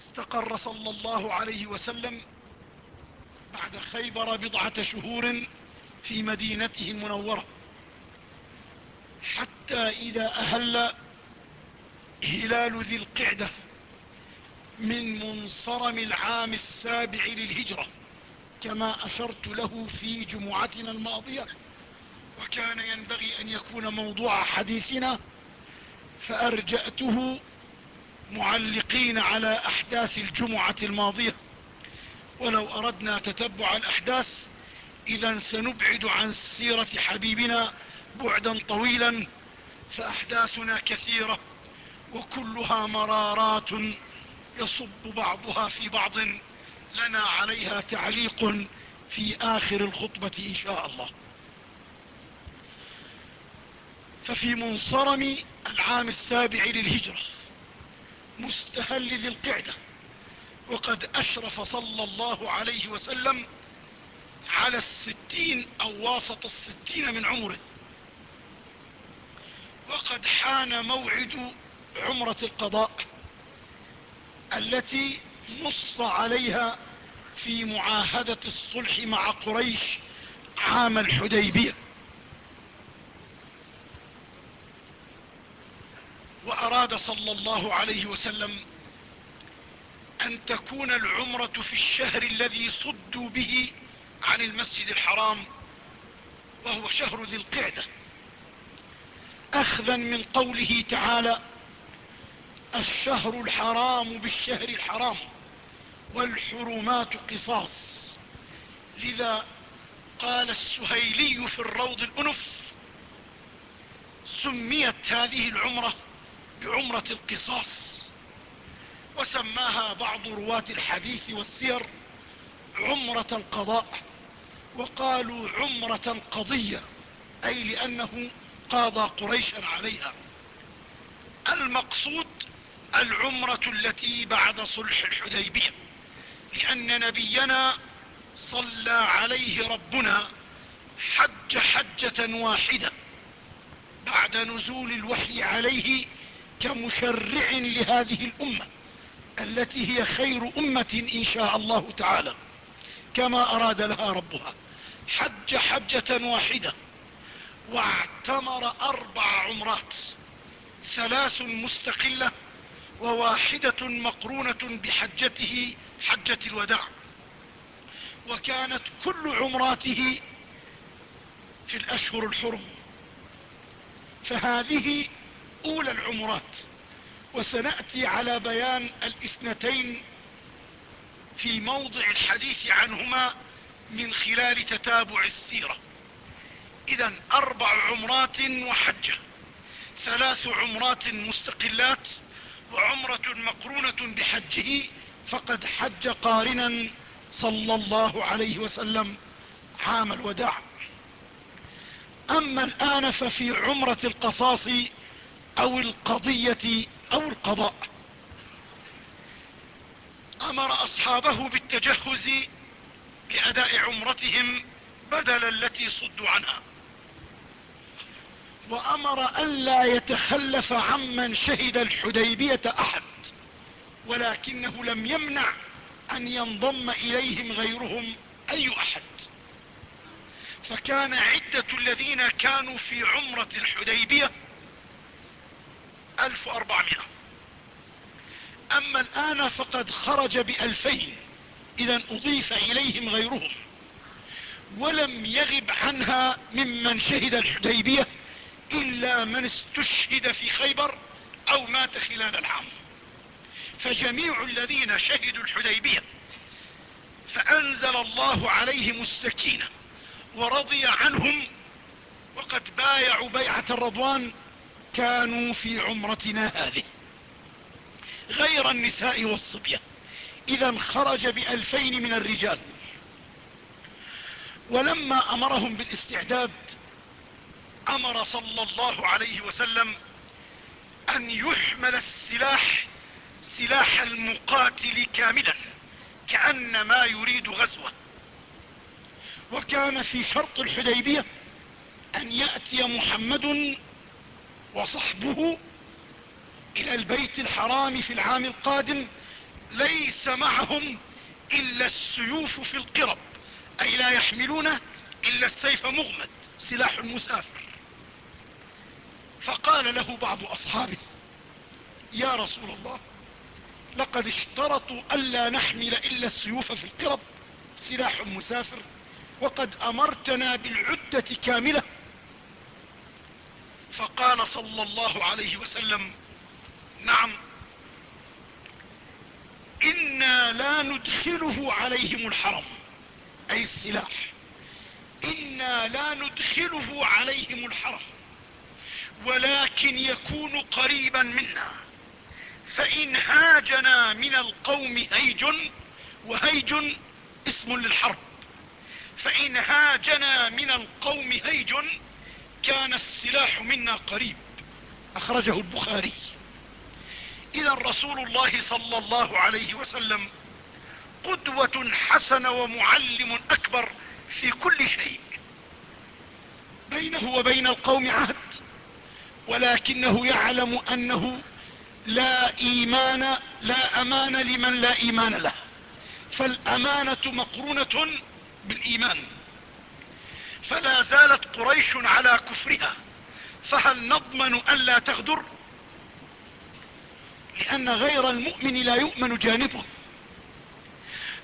استقر صلى الله عليه وسلم بعد خيبر بضعة شهور في مدينته المنورة. حتى إذا أهل هلال ذي القعدة من منصرم العام السابع للهجرة كما أشرت له في جمعتنا الماضية. وكان ينبغي أن يكون موضوع حديثنا فأرجأته معلقين على أحداث الجمعة الماضية. ولو أردنا تتبع الأحداث إذا سنبعد عن سيرة حبيبنا بعدا طويلا فأحداثنا كثيرة وكلها مرارات يصب بعضها في بعض لنا عليها تعليق في آخر الخطبة إن شاء الله. ففي منصرم العام السابع للهجرة مستهل ذي القعدة. وقد أشرف صلى الله عليه وسلم على الستين أو واسط الستين من عمره. وقد حان موعد عمرة القضاء التي نص عليها في معاهدة الصلح مع قريش عام الحديبية. وأراد صلى الله عليه وسلم أن تكون العمرة في الشهر الذي صدوا به عن المسجد الحرام وهو شهر ذي القعدة. أخذا من قوله تعالى الشهر الحرام بالشهر الحرام والحرمات قصاص. لذا قال السهيلي في الروض الأنف سميت هذه العمرة بعمرة القصاص. وسماها بعض رواة الحديث والسير عمرة القضاء. وقالوا عمرة القضية أي لأنه قاضى قريشا عليها. المقصود العمرة التي بعد صلح الحديبية لأن نبينا صلى عليه ربنا حج حجة واحدة بعد نزول الوحي عليه كمشرع لهذه الأمة التي هي خير أمة إن شاء الله تعالى. كما أراد لها ربها. حج حجة واحدة واعتمر أربع عمرات. ثلاث مستقلة وواحدة مقرونة بحجته حجة الوداع. وكانت كل عمراته في الأشهر الحرم. فهذه أولى العمرات وسنأتي على بيان الاثنتين في موضع الحديث عنهما من خلال تتابع السيرة. إذا أربع عمرات وحجة ثلاث عمرات مستقلات وعمرة مقرونة بحجه فقد حج قارنا صلى الله عليه وسلم عام الوداع. أما الآن ففي عمرة القصاص أو القضية أو القضاء. أمر أصحابه بالتجهز لأداء عمرتهم بدل التي صدوا عنها. وأمر ألا يتخلف عمن شهد الحديبية أحد ولكنه لم يمنع أن ينضم إليهم غيرهم أي أحد. فكان عدة الذين كانوا في عمرة الحديبية ألف وأربعمائة. أما الآن فقد خرج بألفين. إذا أضيف إليهم غيرهم. ولم يغب عنها ممن شهد الحديبية إلا من استشهد في خيبر أو مات خلال العام. فجميع الذين شهدوا الحديبية فأنزل الله عليهم السكينة ورضي عنهم وقد بايعوا بيعة الرضوان كانوا في عمرتنا هذه. غير النساء والصبية. إذا خرج بألفين من الرجال. ولما أمرهم بالاستعداد أمر صلى الله عليه وسلم أن يحمل السلاح سلاح المقاتل كاملا كأنما يريد غزوة. وكان في شرط الحديبية أن يأتي محمد وصحبه إلى البيت الحرام في العام القادم ليس معهم إلا السيوف في القرب أي لا يحملون إلا السيف مغمد سلاح المسافر فقال له بعض أصحابه يا رسول الله لقد اشترطوا ألا نحمل إلا السيوف في القرب سلاح المسافر وقد أمرتنا بالعدة كاملة فقال صلى الله عليه وسلم نعم إنا لا ندخله عليهم الحرم أي السلاح إنا لا ندخله عليهم الحرم ولكن يكون قريبا منا فإن هاجنا من القوم هيج وهيج اسم للحرب فإن هاجنا من القوم هيج كان السلاح منا قريب. أخرجه البخاري. إذا رسول الله صلى الله عليه وسلم قدوة حسنة ومعلم أكبر في كل شيء. بينه وبين القوم عهد ولكنه يعلم أنه لا إيمان لا أمان لمن لا إيمان له. فالأمانة مقرونة بالإيمان. فلا زالت قريش على كفرها فهل نضمن ألا تغدر؟ لأن غير المؤمن لا يؤمن جانبه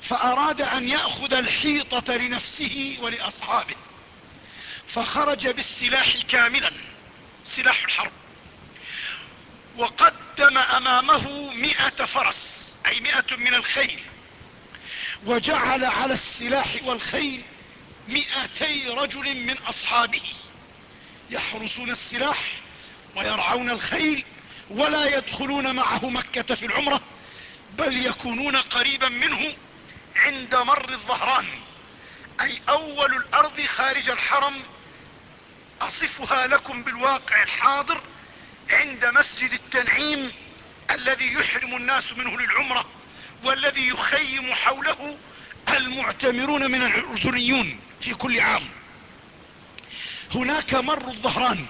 فأراد أن يأخذ الحيطة لنفسه ولأصحابه فخرج بالسلاح كاملا سلاح الحرب وقدم أمامه مئة فرس أي مئة من الخيل وجعل على السلاح والخيل مئتي رجل من أصحابه يحرسون السلاح ويرعون الخيل ولا يدخلون معه مكة في العمرة بل يكونون قريبا منه عند مر الظهران. أي أول الأرض خارج الحرم أصفها لكم بالواقع الحاضر عند مسجد التنعيم الذي يحرم الناس منه للعمرة والذي يخيم حوله المعتمرون من الأردنيون في كل عام. هناك مر الظهران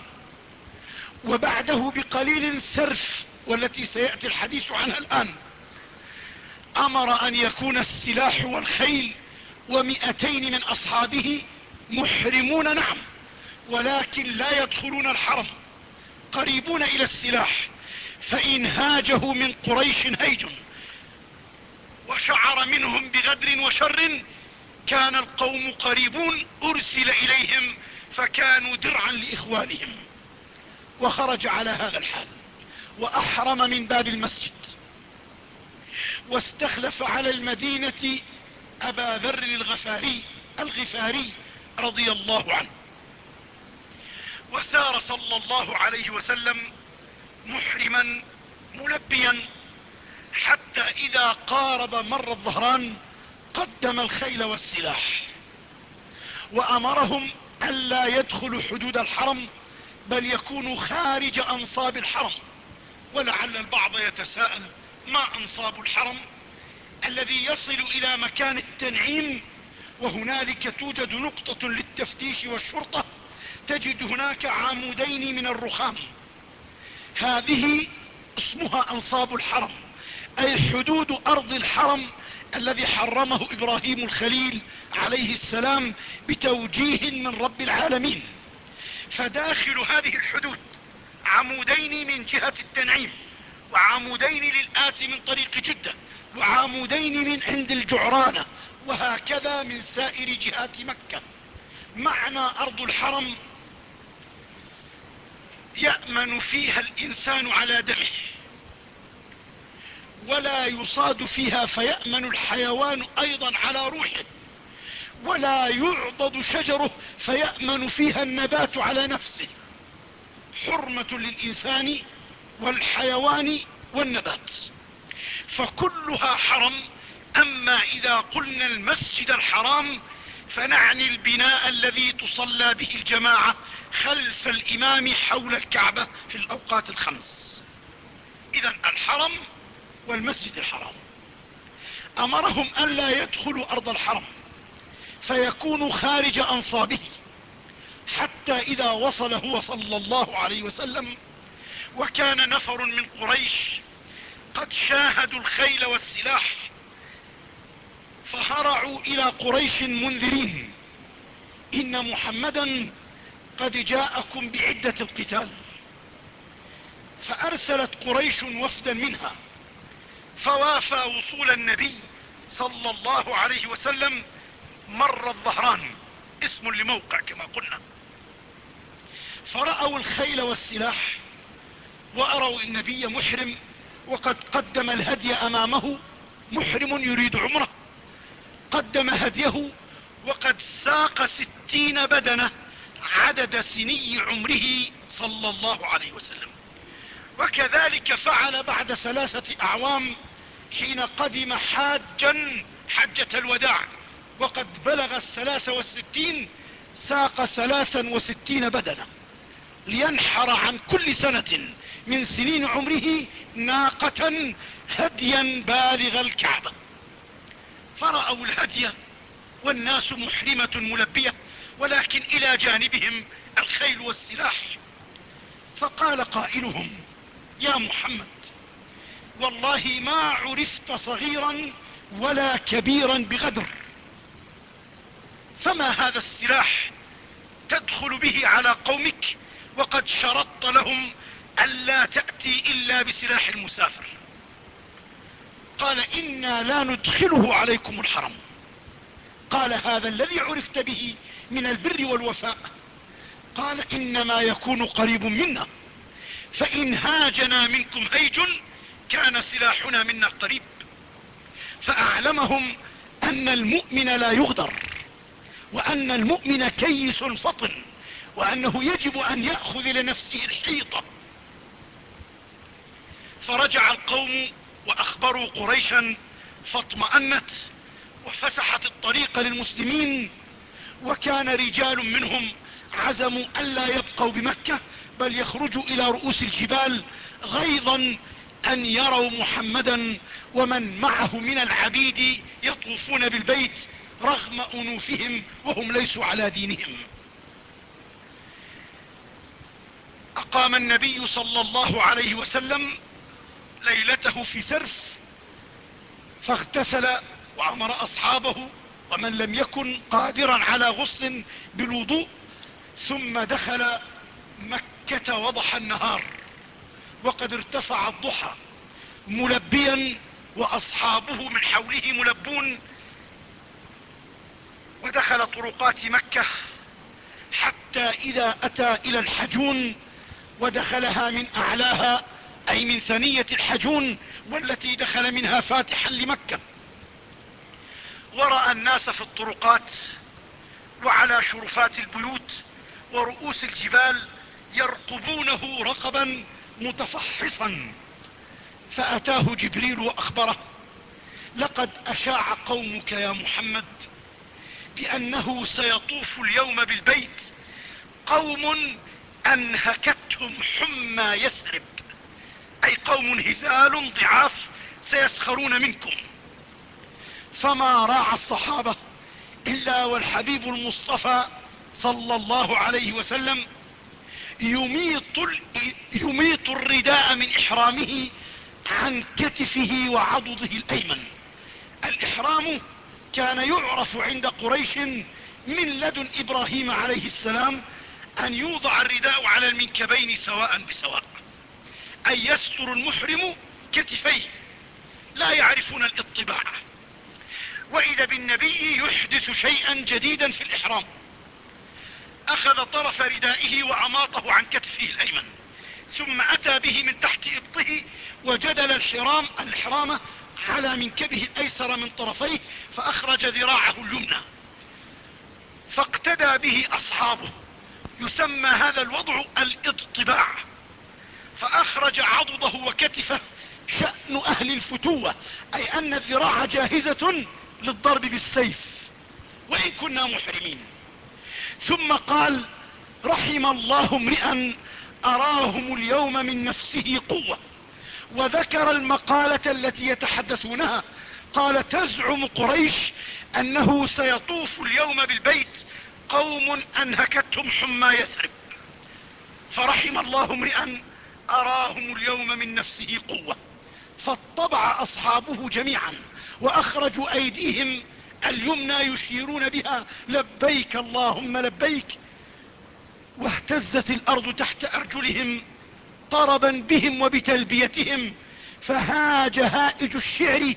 وبعده بقليل سرف والتي سيأتي الحديث عنها الآن أمر أن يكون السلاح والخيل ومئتين من أصحابه محرمون نعم ولكن لا يدخلون الحرم قريبون إلى السلاح فإن هاجه من قريش هيج. وشعر منهم بغدر وشر كان القوم قريبون أرسل إليهم فكانوا درعا لإخوانهم. وخرج على هذا الحال وأحرم من باب المسجد. واستخلف على المدينة أبا ذر الغفاري الغفاري رضي الله عنه. وسار صلى الله عليه وسلم محرما ملبيا حتى إذا قارب مر الظهران قدم الخيل والسلاح. وأمرهم ألا يدخلوا حدود الحرم بل يكونوا خارج أنصاب الحرم. ولعل البعض يتساءل ما أنصاب الحرم؟ الذي يصل إلى مكان التنعيم وهنالك توجد نقطة للتفتيش والشرطة تجد هناك عمودين من الرخام. هذه اسمها أنصاب الحرم. أي حدود أرض الحرم الذي حرمه إبراهيم الخليل عليه السلام بتوجيه من رب العالمين. فداخل هذه الحدود عمودين من جهة التنعيم وعمودين للآت من طريق جدة وعمودين من عند الجعرانة وهكذا من سائر جهات مكة. معنى أرض الحرم يأمن فيها الإنسان على دمه. ولا يصاد فيها فيأمن الحيوان أيضا على روحه. ولا يعضد شجره فيأمن فيها النبات على نفسه. حرمة للإنسان والحيوان والنبات. فكلها حرم أما إذا قلنا المسجد الحرام فنعني البناء الذي تصلى به الجماعة خلف الإمام حول الكعبة في الأوقات الخمس. إذا الحرم والمسجد الحرام. أمرهم أن لا يدخلوا أرض الحرم فيكونوا خارج أنصابه حتى إذا وصل هو صلى الله عليه وسلم وكان نفر من قريش قد شاهدوا الخيل والسلاح فهرعوا إلى قريش منذرين. إن محمدا قد جاءكم بعدة القتال فأرسلت قريش وفدا منها. فوافى وصول النبي صلى الله عليه وسلم مر الظهران. اسم لموقع كما قلنا. فرأوا الخيل والسلاح وأروا النبي محرم وقد قدم الهدي أمامه. محرم يريد عمره. قدم هديه وقد ساق ستين بدنة عدد سني عمره صلى الله عليه وسلم. وكذلك فعل بعد ثلاثة أعوام حين قدم حاجا حجة الوداع وقد بلغ الثلاث والستين ساق ثلاثا وستين بدنة لينحر عن كل سنة من سنين عمره ناقة هديا بالغ الكعبة فرأوا الهدي والناس محرمة ملبية ولكن إلى جانبهم الخيل والسلاح. فقال قائلهم يا محمد والله ما عرفت صغيرا ولا كبيرا بغدر. فما هذا السلاح تدخل به على قومك وقد شرطت لهم ألا تأتي إلا بسلاح المسافر؟ قال إنا لا ندخله عليكم الحرم. قال هذا الذي عرفت به من البر والوفاء. قال إنما يكون قريب منا. فإن هاجنا منكم هيج كان سلاحنا منا قريب فأعلمهم أن المؤمن لا يغدر وأن المؤمن كيس فطن وأنه يجب أن يأخذ لنفسه الحيطة فرجع القوم وأخبروا قريشا فاطمأنت وفسحت الطريق للمسلمين وكان رجال منهم عزموا الا يبقوا بمكة بل يخرجوا إلى رؤوس الجبال غيظا أن يروا محمدا ومن معه من العبيد يطوفون بالبيت رغم أنوفهم وهم ليسوا على دينهم. أقام النبي صلى الله عليه وسلم ليلته في سرف فاغتسل وأمر أصحابه ومن لم يكن قادرا على غسل بالوضوء ثم دخل مكة وضح النهار. وقد ارتفع الضحى ملبيا وأصحابه من حوله ملبون. ودخل طرقات مكة حتى إذا أتى إلى الحجون ودخلها من أعلاها أي من ثنية الحجون والتي دخل منها فاتحا لمكة. ورأى الناس في الطرقات وعلى شرفات البيوت ورؤوس الجبال يرقبونه رقبا متفحصا فأتاه جبريل وأخبره لقد أشاع قومك يا محمد بأنه سيطوف اليوم بالبيت قوم أنهكتهم حمى يثرب أي قوم هزال ضعاف سيسخرون منكم. فما راعى الصحابة إلا والحبيب المصطفى صلى الله عليه وسلم يميط, يميط الرداء من إحرامه عن كتفه وعضده الأيمن. الإحرام كان يعرف عند قريش من لدن إبراهيم عليه السلام أن يوضع الرداء على المنكبين سواء بسواء ان يستر المحرم كتفيه. لا يعرفون الإطباع. وإذا بالنبي يحدث شيئا جديدا في الإحرام. أخذ طرف ردائه وأماطه عن كتفه الأيمن ثم أتى به من تحت إبطه وجدل الحرام الحرامة على منكبه الايسر من طرفيه فأخرج ذراعه اليمنى. فاقتدى به أصحابه يسمى هذا الوضع الاطباع فأخرج عضده وكتفه شأن أهل الفتوة أي أن الذراع جاهزة للضرب بالسيف. وإن كنا محرمين. ثم قال رحم الله امرئا أراهم اليوم من نفسه قوة وذكر المقالة التي يتحدثونها قال تزعم قريش أنه سيطوف اليوم بالبيت قوم أنهكتهم حمى يثرب. فرحم الله امرئا أراهم اليوم من نفسه قوة فاطبع أصحابه جميعا وأخرجوا أيديهم اليمنى يشيرون بها. لبيك اللهم لبيك. واهتزت الأرض تحت أرجلهم طربا بهم وبتلبيتهم. فهاج هائج الشعر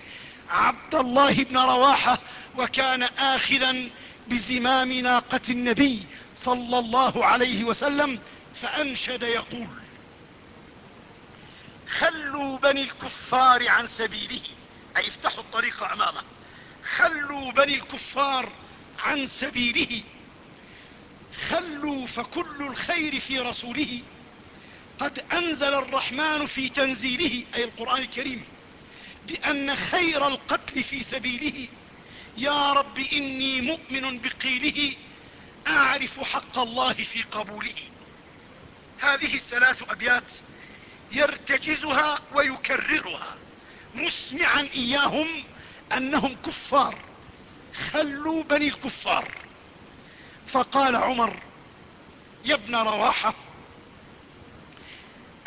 عبد الله بن رواحة وكان اخذا بزمام ناقة النبي صلى الله عليه وسلم فأنشد يقول خلوا بني الكفار عن سبيله. أي افتحوا الطريق أمامه. خلوا بني الكفار عن سبيله. خلوا فكل الخير في رسوله. قد أنزل الرحمن في تنزيله أي القرآن الكريم بأن خير القتل في سبيله. يا رب إني مؤمن بقيله أعرف حق الله في قبوله. هذه الثلاث أبيات يرتجزها ويكررها. مسمعا إياهم أنهم كفار. خلوا بني الكفار. فقال عمر يا ابن رواحة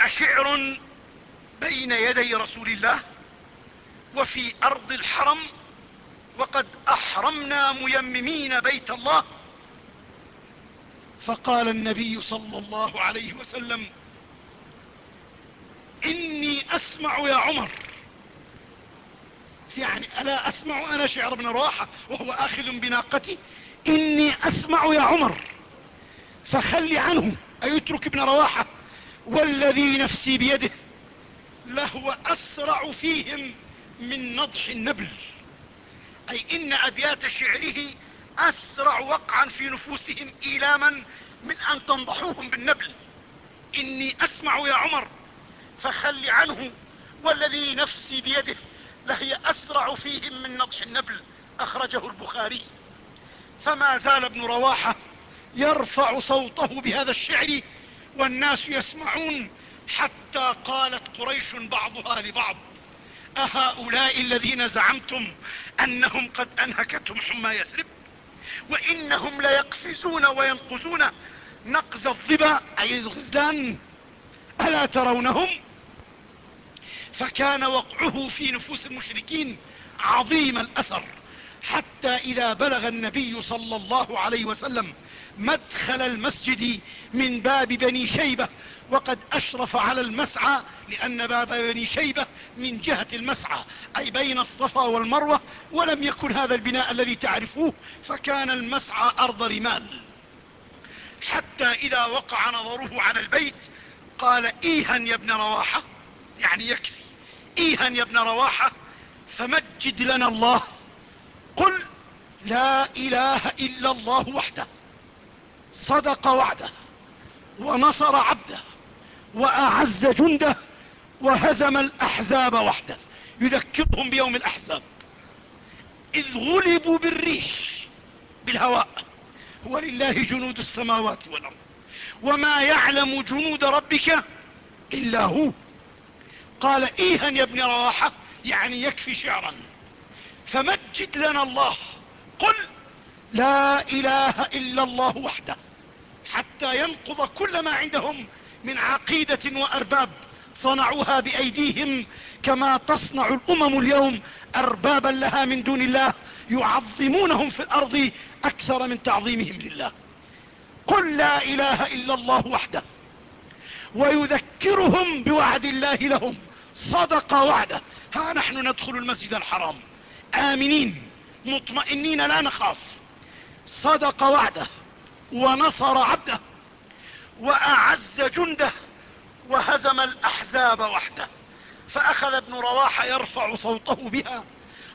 أشعر بين يدي رسول الله وفي أرض الحرم وقد أحرمنا ميممين بيت الله. فقال النبي صلى الله عليه وسلم إني أسمع يا عمر يعني ألا أسمع أنا شعر بن رواحة وهو آخذ بناقتي؟ إني أسمع يا عمر. فخل عنه. أيترك ابن رواحة؟ والذي نفسي بيده لهو أسرع فيهم من نضح النبل. أي إن أبيات شعره أسرع وقعا في نفوسهم إيلاما من أن تنضحوهم بالنبل. إني أسمع يا عمر. فخل عنه. والذي نفسي بيده لهي أسرع فيهم من نضح النبل أخرجه البخاري. فما زال ابن رواحة يرفع صوته بهذا الشعر والناس يسمعون حتى قالت قريش بعضها لبعض أهؤلاء الذين زعمتم أنهم قد انهكتهم حمى يثرب؟ وإنهم ليقفزون وينقزون نقز الظبا أي الغزلان ألا ترونهم؟ فكان وقعه في نفوس المشركين عظيم الأثر حتى إذا بلغ النبي صلى الله عليه وسلم مدخل المسجد من باب بني شيبة وقد أشرف على المسعى لأن باب بني شيبة من جهة المسعى أي بين الصفا والمروة ولم يكن هذا البناء الذي تعرفوه فكان المسعى أرض رمال. حتى إذا وقع نظره على البيت قال ايها يا ابن رواحة. يعني يكفي. ايها يا ابن رواحة فمجد لنا الله. قل لا إله إلا الله وحده صدق وعده ونصر عبده وأعز جنده وهزم الأحزاب وحده. يذكرهم بيوم الأحزاب. إذ غلبوا بالريح بالهواء. ولله جنود السماوات والأرض. وما يعلم جنود ربك إلا هو. قال ايها يا ابن رواحة يعني يكفي شعرا. فمجد لنا الله. قل لا إله إلا الله وحده حتى ينقض كل ما عندهم من عقيدة وأرباب صنعوها بأيديهم كما تصنع الأمم اليوم اربابا لها من دون الله يعظمونهم في الأرض أكثر من تعظيمهم لله. قل لا إله إلا الله وحده ويذكرهم بوعد الله لهم. صدق وعده. ها نحن ندخل المسجد الحرام. آمنين مطمئنين لا نخاف. صدق وعده ونصر عبده وأعز جنده وهزم الأحزاب وحده. فأخذ ابن رواحة يرفع صوته بها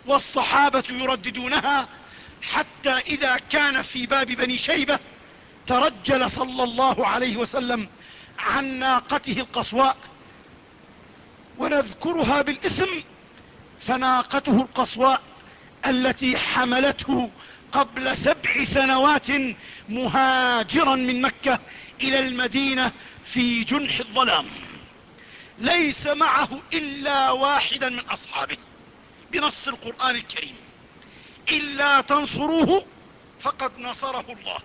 والصحابة يرددونها حتى إذا كان في باب بني شيبة ترجل صلى الله عليه وسلم عن ناقته القصواء ونذكرها بالاسم فناقته القصواء التي حملته قبل سبع سنوات مهاجرا من مكة إلى المدينة في جنح الظلام. ليس معه إلا واحدا من أصحابه بنص القرآن الكريم. إلا تنصروه فقد نصره الله.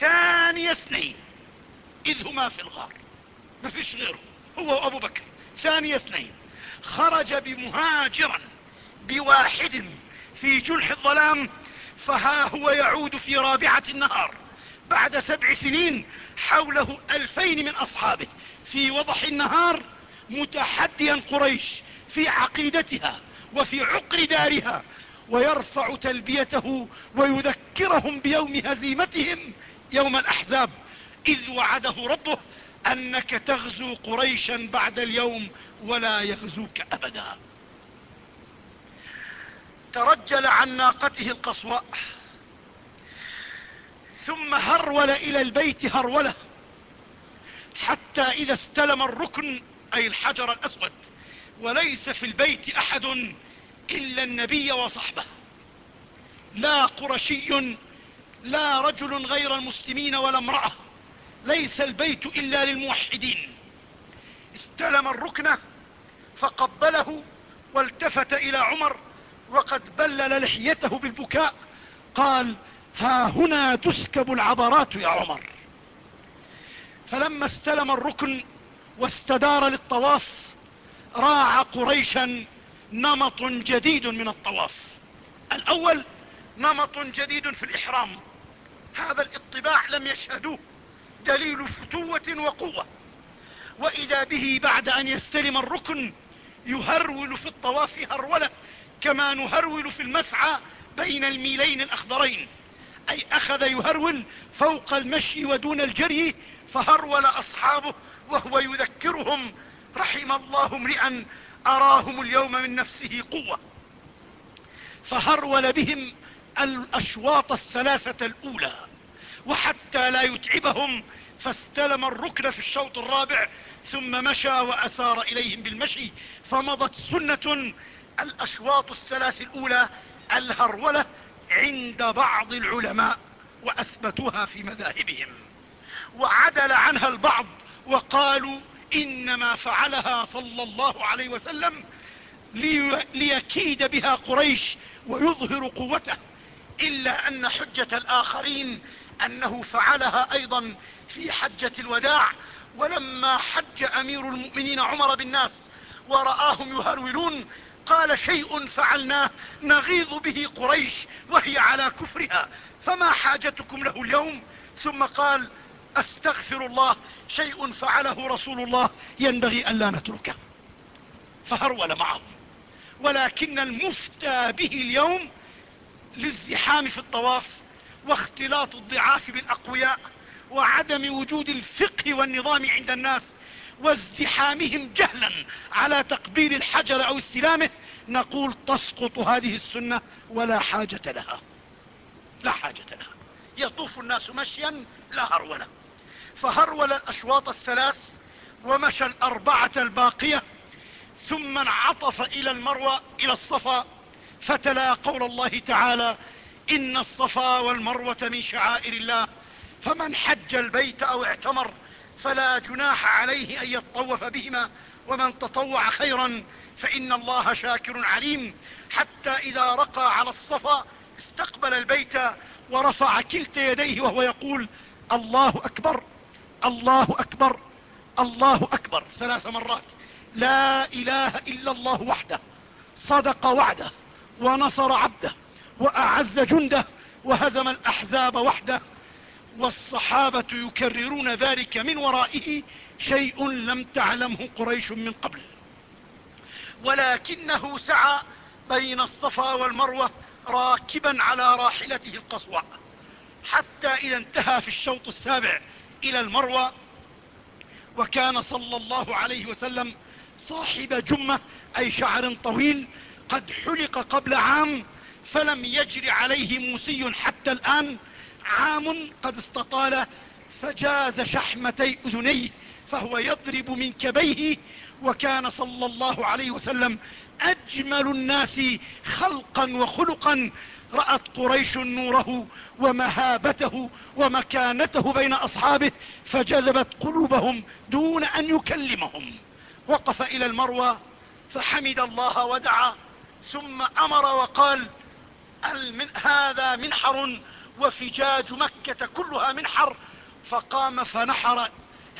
ثاني اثنين إذ هما في الغار ما فيش غيره هو وأبو بكر. ثاني اثنين خرج بمهاجرا بواحد في جلح الظلام فها هو يعود في رابعة النهار. بعد سبع سنين حوله ألفين من أصحابه. في وضح النهار متحديا قريش في عقيدتها وفي عقر دارها ويرفع تلبيته ويذكرهم بيوم هزيمتهم يوم الأحزاب إذ وعده ربه أنك تغزو قريشا بعد اليوم ولا يغزوك أبدا. ترجل عن ناقته القصواء ثم هرول إلى البيت هرولة حتى إذا استلم الركن أي الحجر الأسود وليس في البيت أحد إلا النبي وصحبه. لا قرشي لا رجل غير المسلمين ولا امرأة. ليس البيت إلا للموحدين. استلم الركن فقبله والتفت إلى عمر وقد بلل لحيته بالبكاء. قال ها هنا تسكب العبرات يا عمر. فلما استلم الركن واستدار للطواف راع قريشا نمط جديد من الطواف. الأول نمط جديد في الإحرام. هذا الاطباع لم يشهدوه. دليل فتوة وقوة. وإذا به بعد أن يستلم الركن يهرول في الطواف هرولة كما نهرول في المسعى بين الميلين الأخضرين. أي أخذ يهرول فوق المشي ودون الجري فهرول أصحابه وهو يذكرهم رحم الله امرئا أراهم اليوم من نفسه قوة. فهرول بهم الأشواط الثلاثة الأولى. وحتى لا يتعبهم فاستلم الركن في الشوط الرابع ثم مشى وأسار إليهم بالمشي فمضت سنة الأشواط الثلاث الأولى الهرولة عند بعض العلماء وأثبتوها في مذاهبهم. وعدل عنها البعض وقالوا إنما فعلها صلى الله عليه وسلم ليكيد بها قريش ويظهر قوته إلا أن حجة الآخرين أنه فعلها أيضا في حجة الوداع ولما حج أمير المؤمنين عمر بالناس ورآهم يهرولون قال شيء فعلناه نغيظ به قريش وهي على كفرها فما حاجتكم له اليوم؟ ثم قال أستغفر الله شيء فعله رسول الله ينبغي أن لا نتركه. فهرول معهم. ولكن المفتى به اليوم للزحام في الطواف واختلاط الضعاف بالأقوياء وعدم وجود الفقه والنظام عند الناس وازدحامهم جهلا على تقبيل الحجر أو استلامه نقول تسقط هذه السنة ولا حاجة لها. لا حاجة لها. يطوف الناس مشيا لا هرولة. فهرول الأشواط الثلاث ومشى الأربعة الباقية ثم انعطف إلى المروى إلى الصفا فتلا قول الله تعالى إن الصفا والمروة من شعائر الله فمن حج البيت أو اعتمر فلا جناح عليه أن يطوف بهما ومن تطوع خيرا فإن الله شاكر عليم. حتى إذا رقى على الصفا استقبل البيت ورفع كلتا يديه وهو يقول الله أكبر الله أكبر الله أكبر. ثلاث مرات لا إله إلا الله وحده صدق وعده ونصر عبده. وأعز جنده وهزم الأحزاب وحده والصحابة يكررون ذلك من ورائه شيء لم تعلمه قريش من قبل. ولكنه سعى بين الصفا والمروة راكبا على راحلته القصوى حتى إذا انتهى في الشوط السابع إلى المروة وكان صلى الله عليه وسلم صاحب جمة أي شعر طويل قد حلق قبل عام فلم يجر عليه موسي حتى الآن. عام قد استطال فجاز شحمتي أذنيه فهو يضرب من كبيه وكان صلى الله عليه وسلم أجمل الناس خلقا وخلقا. رأت قريش نوره ومهابته ومكانته بين أصحابه فجذبت قلوبهم دون أن يكلمهم. وقف إلى المروى فحمد الله ودعا ثم أمر وقال من هذا منحر وفجاج مكة كلها منحر فقام فنحر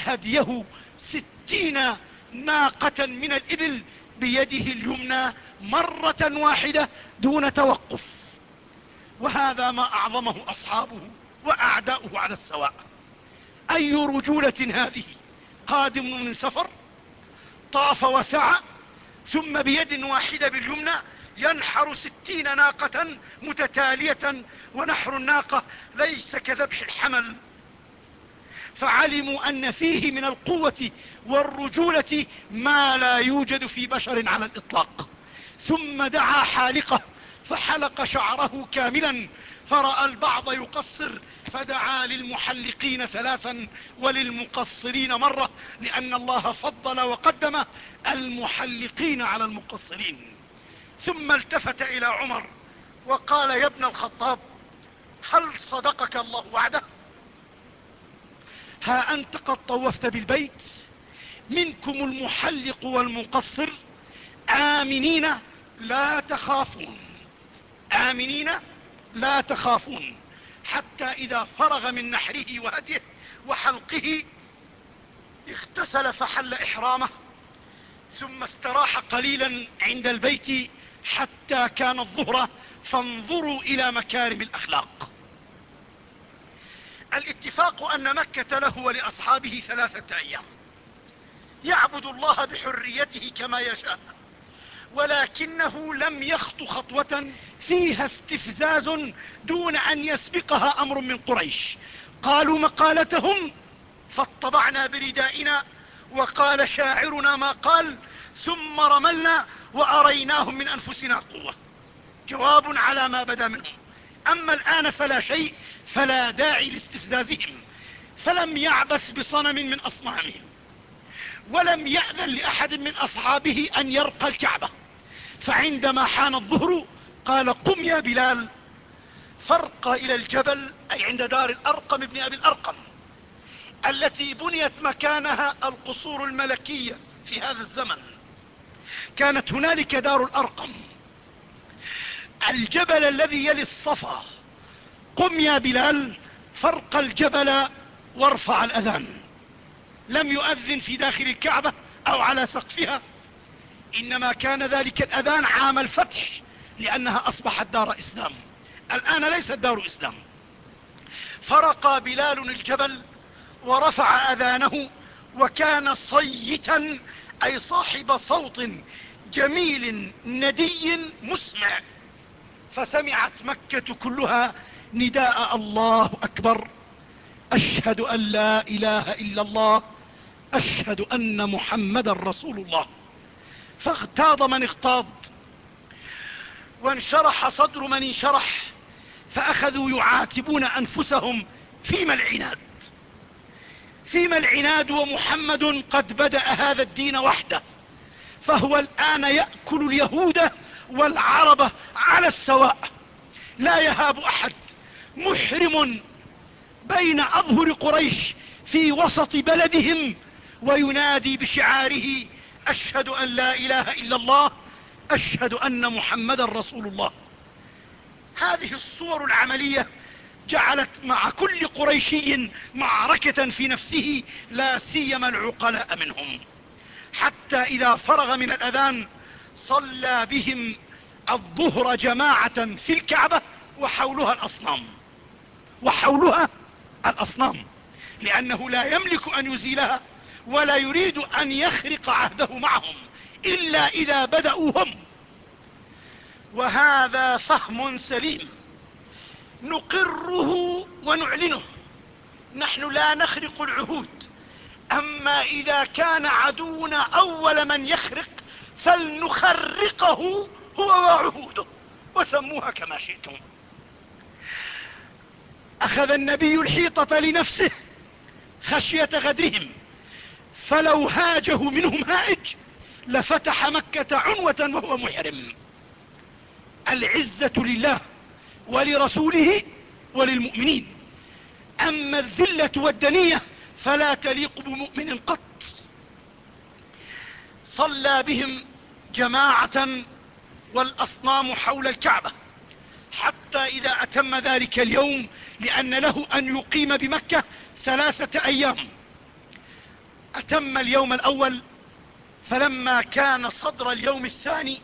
هديه ستين ناقة من الإبل بيده اليمنى مرة واحدة دون توقف. وهذا ما أعظمه أصحابه وأعداؤه على السواء. أي رجولة هذه؟ قادم من سفر طاف وسعى ثم بيد واحدة باليمنى ينحر ستين ناقة متتالية ونحر الناقة ليس كذبح الحمل. فعلموا أن فيه من القوة والرجولة ما لا يوجد في بشر على الإطلاق. ثم دعا حالقه فحلق شعره كاملا فرأى البعض يقصر فدعا للمحلقين ثلاثا وللمقصرين مرة لأن الله فضل وقدم المحلقين على المقصرين. ثم التفت إلى عمر وقال يا ابن الخطاب هل صدقك الله وعده؟ ها أنت قد طوفت بالبيت منكم المحلق والمقصر آمنين لا تخافون آمنين لا تخافون حتى إذا فرغ من نحره وهديه وحلقه اغتسل فحل إحرامه ثم استراح قليلا عند البيت حتى كان الظهر فانظروا إلى مكارم الأخلاق. الاتفاق أن مكة له ولأصحابه ثلاثة أيام. يعبد الله بحريته كما يشاء ولكنه لم يخط خطوة فيها استفزاز دون أن يسبقها أمر من قريش. قالوا مقالتهم فاطبعنا بردائنا وقال شاعرنا ما قال ثم رملنا وأريناهم من أنفسنا قوة. جواب على ما بدا منهم أما الآن فلا شيء فلا داعي لاستفزازهم. فلم يعبث بصنم من أصنامهم. ولم يأذن لأحد من أصحابه أن يرقى الكعبة. فعندما حان الظهر قال قم يا بلال. فارقى إلى الجبل أي عند دار الأرقم ابن أبي الأرقم التي بنيت مكانها القصور الملكية في هذا الزمن. كانت هنالك دار الأرقم. الجبل الذي يلي الصفا. قم يا بلال فارق الجبل وارفع الأذان. لم يؤذن في داخل الكعبة أو على سقفها. إنما كان ذلك الأذان عام الفتح لأنها أصبحت دار إسلام. الآن ليست دار إسلام. فرق بلال الجبل ورفع أذانه وكان صيتا أي صاحب صوت جميل ندي مسمع. فسمعت مكة كلها نداء الله أكبر. أشهد أن لا إله إلا الله. أشهد أن محمدا رسول الله. فاغتاض من اغتاض وانشرح صدر من انشرح. فأخذوا يعاتبون أنفسهم فيما العناد فيما العناد ومحمد قد بدأ هذا الدين وحده فهو الآن يأكل اليهود والعرب على السواء. لا يهاب أحد محرم بين أظهر قريش في وسط بلدهم وينادي بشعاره أشهد أن لا إله إلا الله أشهد أن محمدا رسول الله. هذه الصور العملية جعلت مع كل قريشي معركة في نفسه لا سيما العقلاء منهم. حتى إذا فرغ من الأذان صلى بهم الظهر جماعة في الكعبة وحولها الأصنام. وحولها الأصنام. لأنه لا يملك أن يزيلها ولا يريد أن يخرق عهده معهم إلا إذا بدأوا هم وهذا فهم سليم. نقره ونعلنه. نحن لا نخرق العهود. أما إذا كان عدونا أول من يخرق فلنخرقه هو وعهوده. وسموها كما شئتم. أخذ النبي الحيطة لنفسه خشية غدرهم فلو هاجه منهم هائج لفتح مكة عنوة وهو محرم. العزة لله. ولرسوله وللمؤمنين. أما الذلة والدنية فلا تليق بمؤمن قط. صلى بهم جماعة والأصنام حول الكعبة حتى إذا أتم ذلك اليوم لأن له أن يقيم بمكة ثلاثة أيام. أتم اليوم الأول فلما كان صدر اليوم الثاني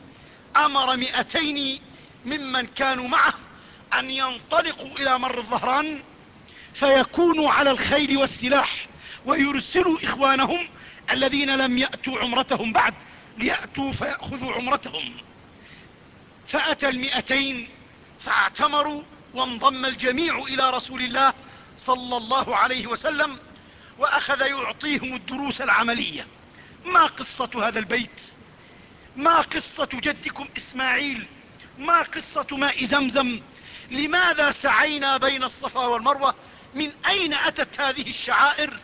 أمر مئتين ممن كانوا معه أن ينطلقوا إلى مر الظهران فيكونوا على الخيل والسلاح ويرسلوا إخوانهم الذين لم يأتوا عمرتهم بعد ليأتوا فيأخذوا عمرتهم. فأتى المئتين فاعتمروا وانضم الجميع إلى رسول الله صلى الله عليه وسلم وأخذ يعطيهم الدروس العملية. ما قصة هذا البيت؟ ما قصة جدكم إسماعيل؟ ما قصة ماء زمزم؟ لماذا سعينا بين الصفا والمروة؟ من أين أتت هذه الشعائر؟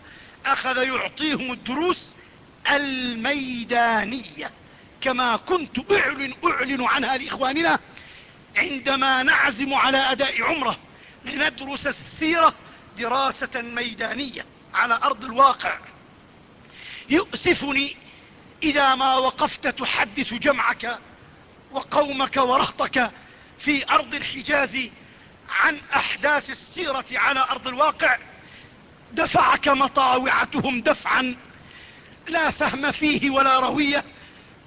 أخذ يعطيهم الدروس الميدانية كما كنت اعلن أعلن عنها لإخواننا عندما نعزم على أداء عمرة لندرس السيرة دراسة ميدانية على أرض الواقع. يؤسفني إذا ما وقفت تحدث جمعك وقومك ورهطك في أرض الحجاز عن أحداث السيرة على أرض الواقع دفعك مطاوعتهم دفعا لا فهم فيه ولا روية.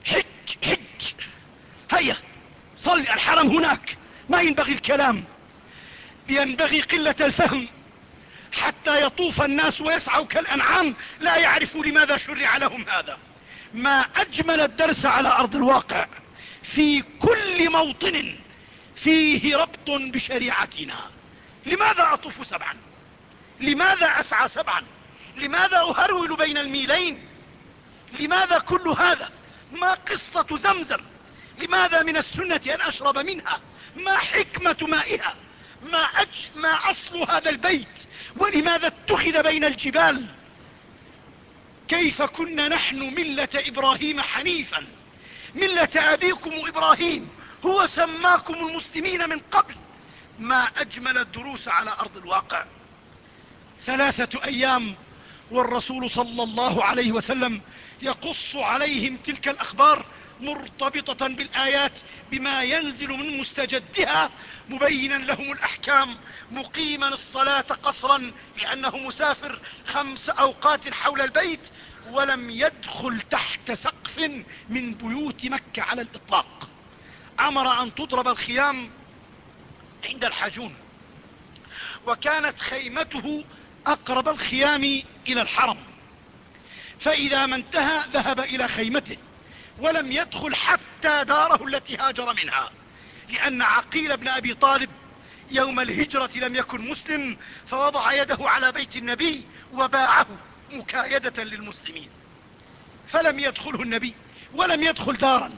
حج حج. هيا صل الحرم هناك. ما ينبغي الكلام. ينبغي قلة الفهم. حتى يطوف الناس ويسعوا كالأنعام لا يعرفوا لماذا شرع لهم هذا. ما أجمل الدرس على أرض الواقع في كل موطن فيه ربط بشريعتنا. لماذا أطوف سبعا؟ لماذا أسعى سبعا؟ لماذا أهرول بين الميلين؟ لماذا كل هذا؟ ما قصة زمزم؟ لماذا من السنة أن أشرب منها؟ ما حكمة مائها؟ ما, أج... ما أصل هذا البيت؟ ولماذا اتخذ بين الجبال؟ كيف كنا نحن ملة إبراهيم حنيفا؟ ملة أبيكم إبراهيم؟ هو سماكم المسلمين من قبل. ما أجمل الدروس على أرض الواقع. ثلاثة أيام والرسول صلى الله عليه وسلم يقص عليهم تلك الأخبار مرتبطة بالآيات بما ينزل من مستجدها مبينا لهم الأحكام مقيما الصلاة قصرا لأنه مسافر خمس أوقات حول البيت ولم يدخل تحت سقف من بيوت مكة على الإطلاق. أمر أن تضرب الخيام عند الحاجون وكانت خيمته أقرب الخيام إلى الحرم. فإذا ما انتهى ذهب إلى خيمته ولم يدخل حتى داره التي هاجر منها لأن عقيل بن أبي طالب يوم الهجرة لم يكن مسلم فوضع يده على بيت النبي وباعه مكايدة للمسلمين. فلم يدخله النبي ولم يدخل دارا.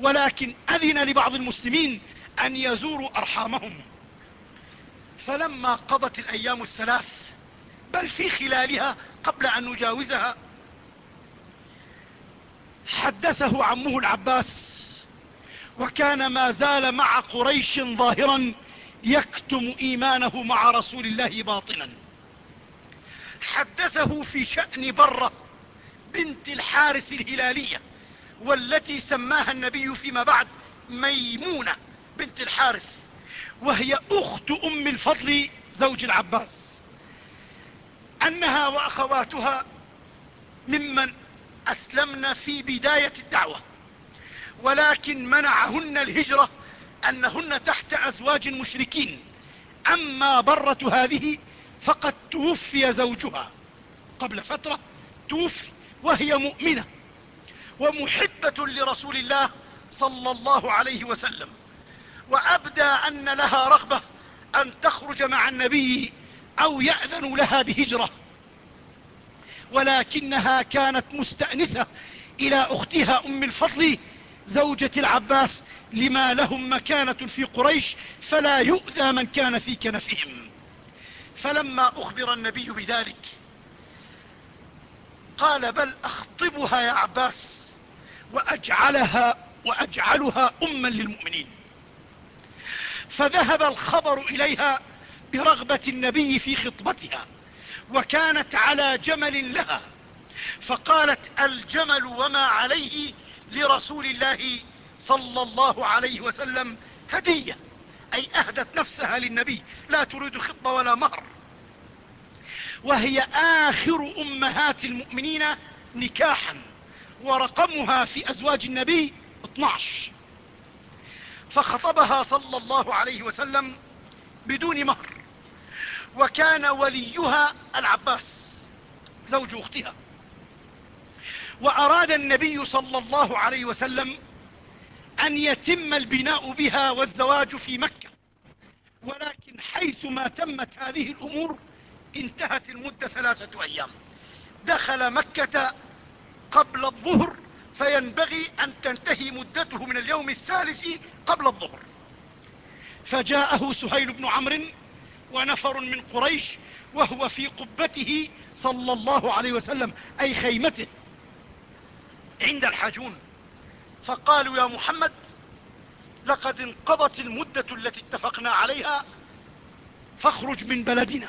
ولكن أذن لبعض المسلمين أن يزوروا أرحامهم. فلما قضت الأيام الثلاث بل في خلالها قبل أن نجاوزها حدثه عمه العباس وكان ما زال مع قريش ظاهرا يكتم إيمانه مع رسول الله باطنا. حدثه في شأن برة بنت الحارث الهلالية. والتي سماها النبي فيما بعد ميمونة بنت الحارث وهي أخت أم الفضل زوج العباس. أنها وأخواتها ممن أسلمن في بداية الدعوة ولكن منعهن الهجرة أنهن تحت أزواج مشركين أما برة هذه فقد توفي زوجها. قبل فترة توفي وهي مؤمنة. ومحبة لرسول الله صلى الله عليه وسلم. وأبدى أن لها رغبة أن تخرج مع النبي أو يأذن لها بهجرة. ولكنها كانت مستأنسة إلى أختها أم الفضل زوجة العباس لما لهم مكانة في قريش فلا يؤذى من كان في كنفهم. فلما أخبر النبي بذلك قال بل أخطبها يا عباس واجعلها وأجعلها اما للمؤمنين. فذهب الخبر إليها برغبة النبي في خطبتها وكانت على جمل لها فقالت الجمل وما عليه لرسول الله صلى الله عليه وسلم هدية أي أهدت نفسها للنبي لا تريد خطبة ولا مهر. وهي آخر أمهات المؤمنين نكاحا. ورقمها في أزواج النبي 12 فخطبها صلى الله عليه وسلم بدون مهر. وكان وليها العباس زوج أختها. وأراد النبي صلى الله عليه وسلم أن يتم البناء بها والزواج في مكة. ولكن حيثما تمت هذه الأمور انتهت المدة ثلاثة أيام. دخل مكة قبل الظهر فينبغي أن تنتهي مدته من اليوم الثالث قبل الظهر. فجاءه سهيل بن عمرو ونفر من قريش وهو في قبته صلى الله عليه وسلم أي خيمته عند الحاجون. فقالوا يا محمد لقد انقضت المدة التي اتفقنا عليها فاخرج من بلدنا.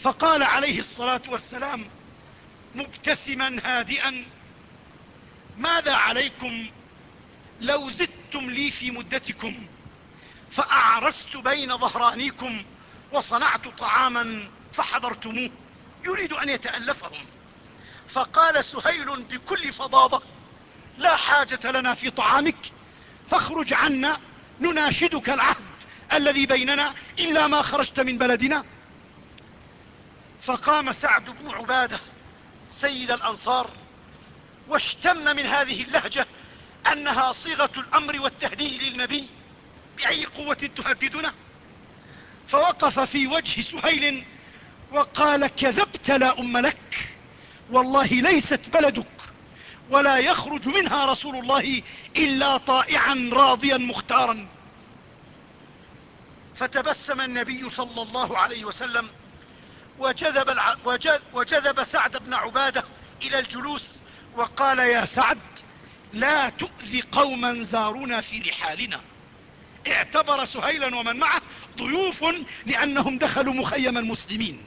فقال عليه الصلاة والسلام مبتسما هادئا. ماذا عليكم لو زدتم لي في مدتكم فأعرست بين ظهرانيكم وصنعت طعاما فحضرتموه؟ يريد أن يتألفهم. فقال سهيل بكل فضاضة لا حاجة لنا في طعامك فاخرج عنا نناشدك العهد الذي بيننا إلا ما خرجت من بلدنا. فقام سعد بن عبادة سيد الأنصار واشتم من هذه اللهجة أنها صيغة الأمر والتهديد للنبي بأي قوة تهددنا؟ فوقف في وجه سهيل وقال كذبت لا أم لك والله ليست بلدك ولا يخرج منها رسول الله إلا طائعا راضيا مختارا. فتبسم النبي صلى الله عليه وسلم وجذب, الع... وجذب سعد بن عبادة إلى الجلوس وقال يا سعد لا تؤذي قوما زارونا في رحالنا. اعتبر سهيلا ومن معه ضيوف لأنهم دخلوا مخيم المسلمين.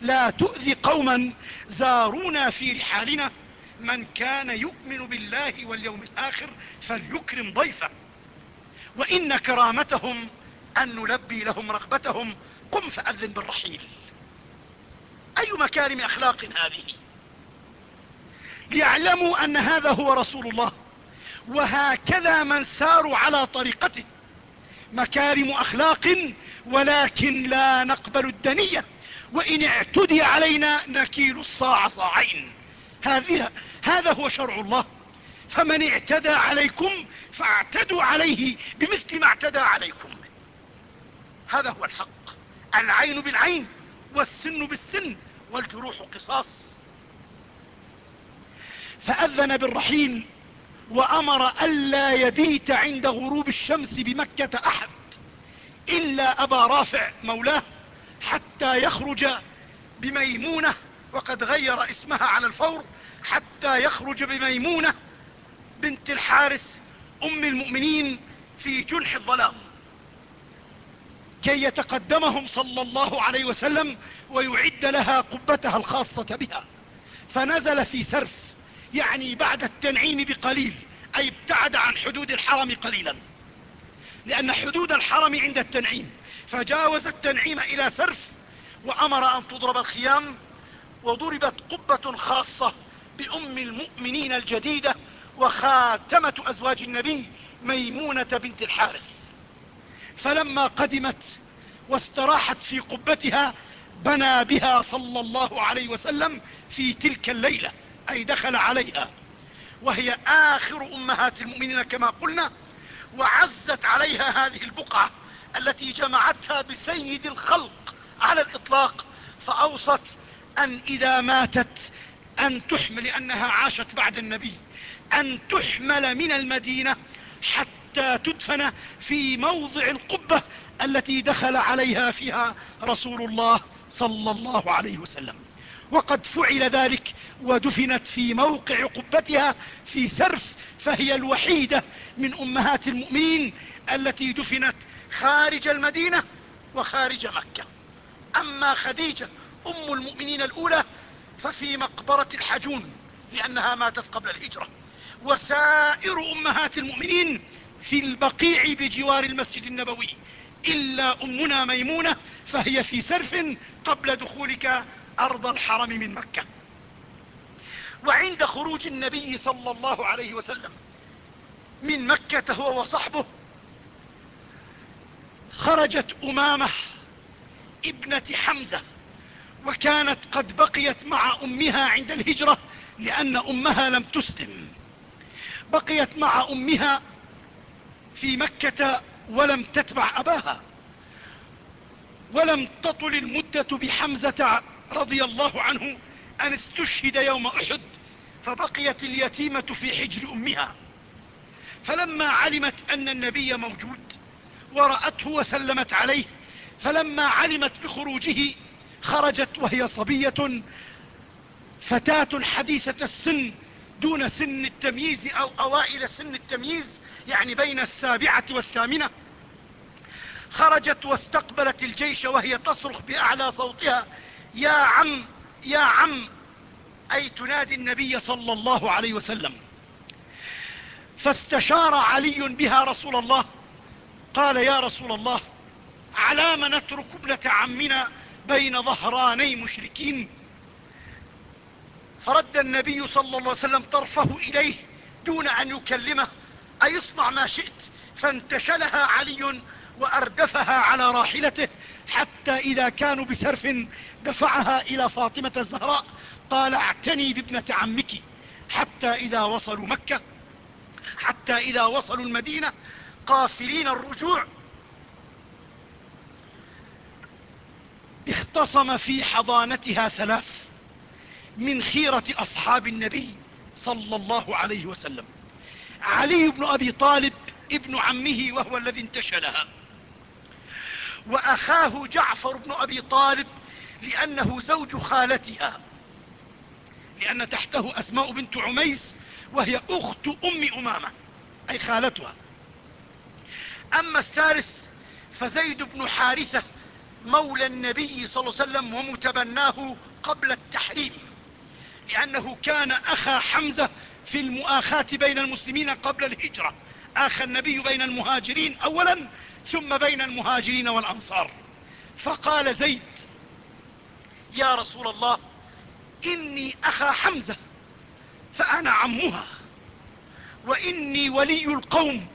لا تؤذي قوما زارونا في رحالنا. من كان يؤمن بالله واليوم الآخر فليكرم ضيفه. وإن كرامتهم أن نلبي لهم رغبتهم قم فأذن بالرحيل. أي مكارم أخلاق هذه؟ ليعلموا أن هذا هو رسول الله وهكذا من ساروا على طريقته. مكارم أخلاق ولكن لا نقبل الدنية. وإن اعتدي علينا نكيل الصاع صاعين. هذه هذا هو شرع الله. فمن اعتدى عليكم فاعتدوا عليه بمثل ما اعتدى عليكم. هذا هو الحق. العين بالعين والسن بالسن. والجروح قصاص. فأذن بالرحيل وأمر ألا يبيت عند غروب الشمس بمكة أحد إلا أبا رافع مولاه حتى يخرج بميمونة وقد غير اسمها على الفور حتى يخرج بميمونة بنت الحارث أم المؤمنين في جنح الظلام. كي يتقدمهم صلى الله عليه وسلم ويعد لها قبتها الخاصة بها. فنزل في سرف يعني بعد التنعيم بقليل أي ابتعد عن حدود الحرم قليلا. لأن حدود الحرم عند التنعيم. فجاوز التنعيم إلى سرف وأمر أن تضرب الخيام وضربت قبة خاصة بأم المؤمنين الجديدة وخاتمة أزواج النبي ميمونة بنت الحارث. فلما قدمت واستراحت في قبتها بنى بها صلى الله عليه وسلم في تلك الليلة أي دخل عليها. وهي آخر أمهات المؤمنين كما قلنا وعزت عليها هذه البقعة التي جمعتها بسيد الخلق على الإطلاق فأوصت أن إذا ماتت أن تحمل لأنها عاشت بعد النبي أن تحمل من المدينة حتى تدفن في موضع القبة التي دخل عليها فيها رسول الله صلى الله عليه وسلم. وقد فعل ذلك ودفنت في موقع قبتها في سرف فهي الوحيدة من أمهات المؤمنين التي دفنت خارج المدينة وخارج مكة. أما خديجة أم المؤمنين الأولى ففي مقبرة الحجون لأنها ماتت قبل الهجرة. وسائر أمهات المؤمنين في البقيع بجوار المسجد النبوي إلا أمنا ميمونة فهي في سرف قبل دخولك أرض الحرم من مكة. وعند خروج النبي صلى الله عليه وسلم من مكة هو وصحبه خرجت أمامة ابنة حمزة وكانت قد بقيت مع أمها عند الهجرة لأن أمها لم تسلم. بقيت مع أمها في مكة ولم تتبع أباها. ولم تطل المدة بحمزة رضي الله عنه أن استشهد يوم أحد فبقيت اليتيمة في حجر أمها. فلما علمت أن النبي موجود ورأته وسلمت عليه فلما علمت بخروجه خرجت وهي صبية فتاة حديثة السن دون سن التمييز أو أوائل سن التمييز يعني بين السابعة والثامنة. خرجت واستقبلت الجيش وهي تصرخ بأعلى صوتها يا عم يا عم أي تنادي النبي صلى الله عليه وسلم؟ فاستشار علي بها رسول الله قال يا رسول الله علام نترك ابنة عمنا بين ظهراني مشركين؟ فرد النبي صلى الله عليه وسلم طرفه إليه دون أن يكلمه أي اصنع ما شئت فانتشلها علي وأردفها على راحلته حتى إذا كانوا بسرف دفعها إلى فاطمة الزهراء قال اعتني بابنة عمك حتى إذا وصلوا مكة حتى إذا وصلوا المدينة قافلين الرجوع. اختصم في حضانتها ثلاث من خيرة أصحاب النبي صلى الله عليه وسلم علي بن أبي طالب ابن عمه وهو الذي انتشلها. وأخاه جعفر بن أبي طالب لأنه زوج خالتها لأن تحته أسماء بنت عميس وهي أخت أم أمامة أي خالتها. أما الثالث فزيد بن حارثة مولى النبي صلى الله عليه وسلم ومتبناه قبل التحريم لأنه كان أخا حمزة في المؤاخاة بين المسلمين قبل الهجرة. آخى النبي بين المهاجرين أولا ثم بين المهاجرين والأنصار. فقال زيد يا رسول الله إني أخا حمزة فأنا عمها وإني ولي القوم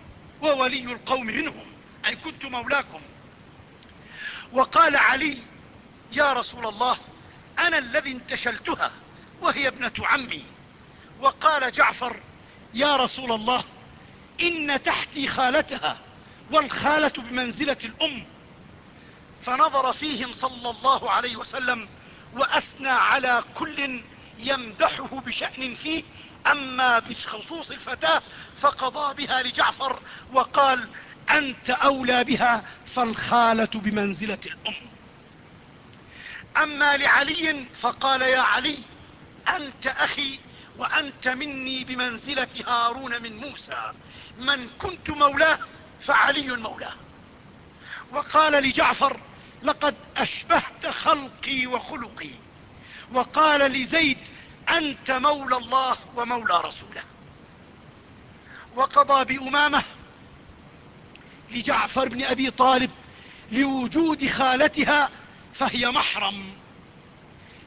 وولي القوم منهم أي كنت مولاكم. وقال علي يا رسول الله أنا الذي انتشلتها وهي ابنة عمي. وقال جعفر يا رسول الله إن تحتي خالتها والخالة بمنزلة الأم. فنظر فيهم صلى الله عليه وسلم وأثنى على كل يمدحه بشأن فيه. أما بخصوص الفتاة فقضى بها لجعفر وقال أنت أولى بها فالخالة بمنزلة الأم. أما لعلي فقال يا علي أنت أخي وأنت مني بمنزلة هارون من موسى. من كنت مولاه فعلي مولاه وقال لجعفر لقد أشبهت خلقي وخلقي. وقال لزيد أنت مولى الله ومولى رسوله. وقضى بأمامة لجعفر بن أبي طالب لوجود خالتها فهي محرم.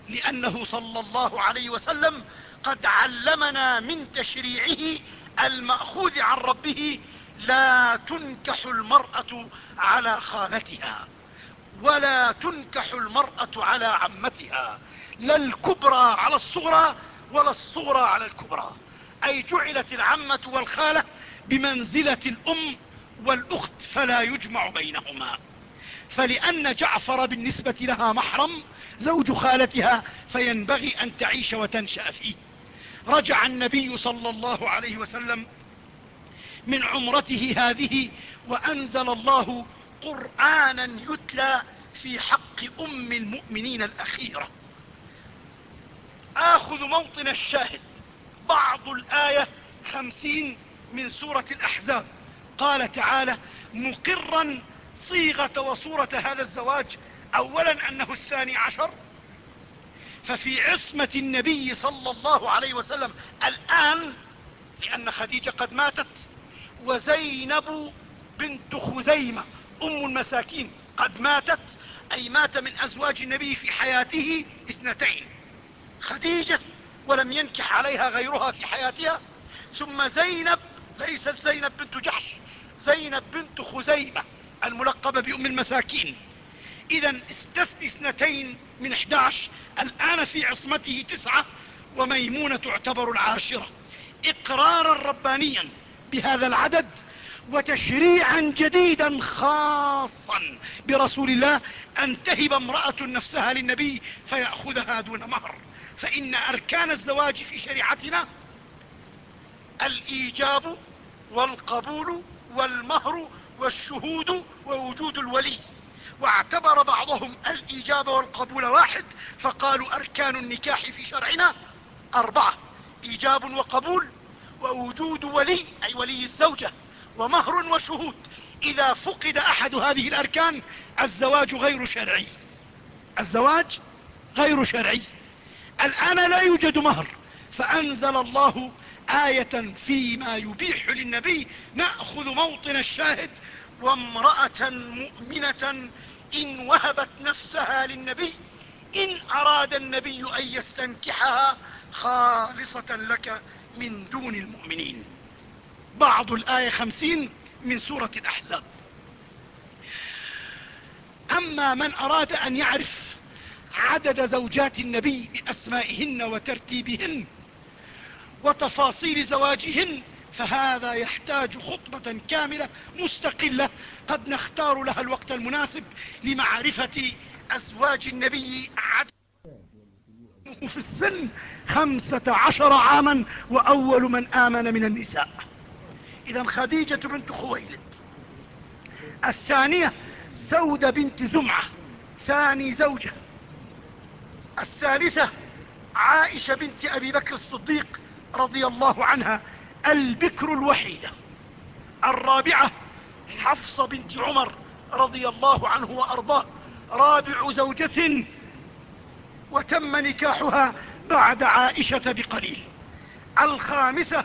لأنه صلى الله عليه وسلم قد علمنا من تشريعه المأخوذ عن ربه لا تنكح المرأة على خالتها ولا تنكح المرأة على عمتها لا الكبرى على الصغرى ولا الصغرى على الكبرى. أي جعلت العمة والخالة بمنزلة الأم والأخت فلا يجمع بينهما. فلأن جعفر بالنسبة لها محرم زوج خالتها فينبغي أن تعيش وتنشأ فيه. رجع النبي صلى الله عليه وسلم من عمرته هذه وأنزل الله قرآنا يتلى في حق أم المؤمنين الأخيرة. آخذ موطن الشاهد بعض الآية خمسين من سورة الأحزاب. قال تعالى مقرا صيغة وصورة هذا الزواج أولا أنه الثاني عشر. ففي عصمة النبي صلى الله عليه وسلم الآن لأن خديجة قد ماتت وزينب بنت خزيمة أم المساكين. قد ماتت أي مات من أزواج النبي في حياته اثنتين. خديجة ولم ينكح عليها غيرها في حياتها ثم زينب ليست زينب بنت جحش زينب بنت خزيمة الملقبة بأم المساكين. اذا استثني اثنتين من 11 الآن في عصمته تسعة وميمونة تعتبر العاشرة. إقرارا ربانيا بهذا العدد وتشريعا جديدا خاصا برسول الله أن تهب امرأة نفسها للنبي فيأخذها دون مهر. فإن أركان الزواج في شريعتنا الإيجاب والقبول والمهر والشهود ووجود الولي. واعتبر بعضهم الإيجاب والقبول واحد فقالوا أركان النكاح في شرعنا أربعة إيجاب وقبول ووجود ولي أي ولي الزوجة ومهر وشهود. إذا فقد أحد هذه الأركان الزواج غير شرعي. الزواج غير شرعي. الآن لا يوجد مهر. فأنزل الله آية فيما يبيح للنبي نأخذ موطن الشاهد وامرأة مؤمنة إن وهبت نفسها للنبي إن أراد النبي أن يستنكحها خالصة لك من دون المؤمنين. بعض الآية خمسين من سورة الأحزاب. أما من أراد أن يعرف عدد زوجات النبي بأسمائهن وترتيبهن وتفاصيل زواجهن فهذا يحتاج خطبة كاملة مستقلة. قد نختار لها الوقت المناسب لمعرفة أزواج النبي عدد في السن خمسة عشر عاما وأول من آمن من النساء. إذا خديجة بنت خويلد. الثانية سودة بنت زمعة. ثاني زوجة. الثالثة عائشة بنت أبي بكر الصديق رضي الله عنها البكر الوحيدة الرابعة حفصة بنت عمر رضي الله عنه وأرضاه. رابع زوجة وتم نكاحها بعد عائشة بقليل. الخامسة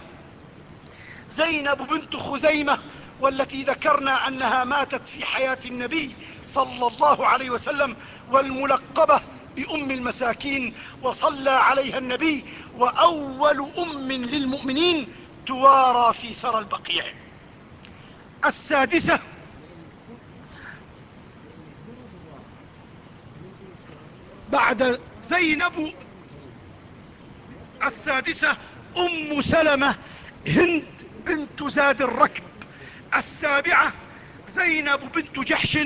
زينب بنت خزيمة والتي ذكرنا أنها ماتت في حياة النبي صلى الله عليه وسلم والملقبة بأم المساكين وصلى عليها النبي وأول أم للمؤمنين توارى في ثرى البقيع. السادسة بعد زينب السادسة أم سلمة هند بنت زاد الركب. السابعة زينب بنت جحش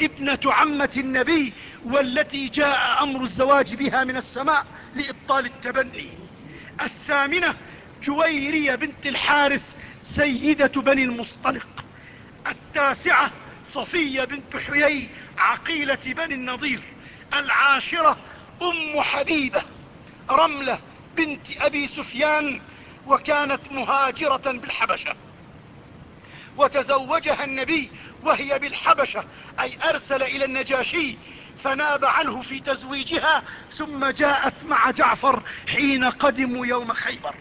ابنة عمة النبي والتي جاء أمر الزواج بها من السماء لإبطال التبني. الثامنة جويرية بنت الحارث سيدة بني المصطلق. التاسعة صفية بنت حيي عقيلة بني النضير العاشرة أم حبيبة رملة بنت أبي سفيان وكانت مهاجرة بالحبشة. وتزوجها النبي وهي بالحبشة أي أرسل إلى النجاشي فناب عنه في تزويجها ثم جاءت مع جعفر حين قدموا يوم خيبر.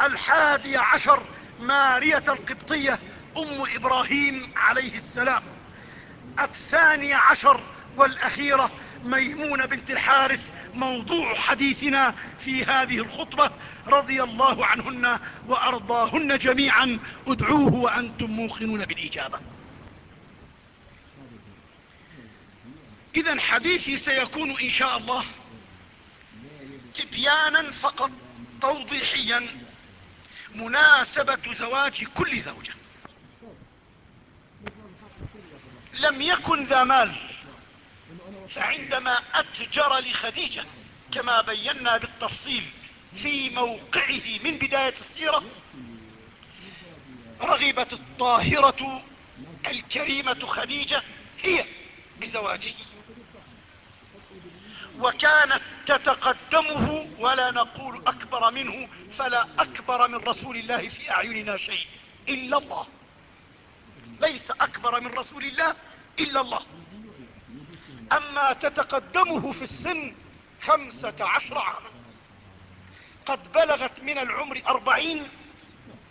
الحادي عشر مارية القبطية أم إبراهيم عليه السلام. الثاني عشر والأخيرة ميمونة بنت الحارث موضوع حديثنا في هذه الخطبة رضي الله عنهن وأرضاهن جميعا. ادعوه وأنتم موقنون بالإجابة. اذا حديثي سيكون إن شاء الله تبيانا فقط توضيحيا مناسبة زواج كل زوجة. لم يكن ذا مال. فعندما أتجر لخديجة كما بينا بالتفصيل في موقعه من بداية السيرة رغبت الطاهرة الكريمة خديجة هي بزواجه. وكانت تتقدمه ولا نقول أكبر منه فلا أكبر من رسول الله في أعيننا شيء إلا الله. ليس أكبر من رسول الله إلا الله. أما تتقدمه في السن خمسة عشر عاما. قد بلغت من العمر أربعين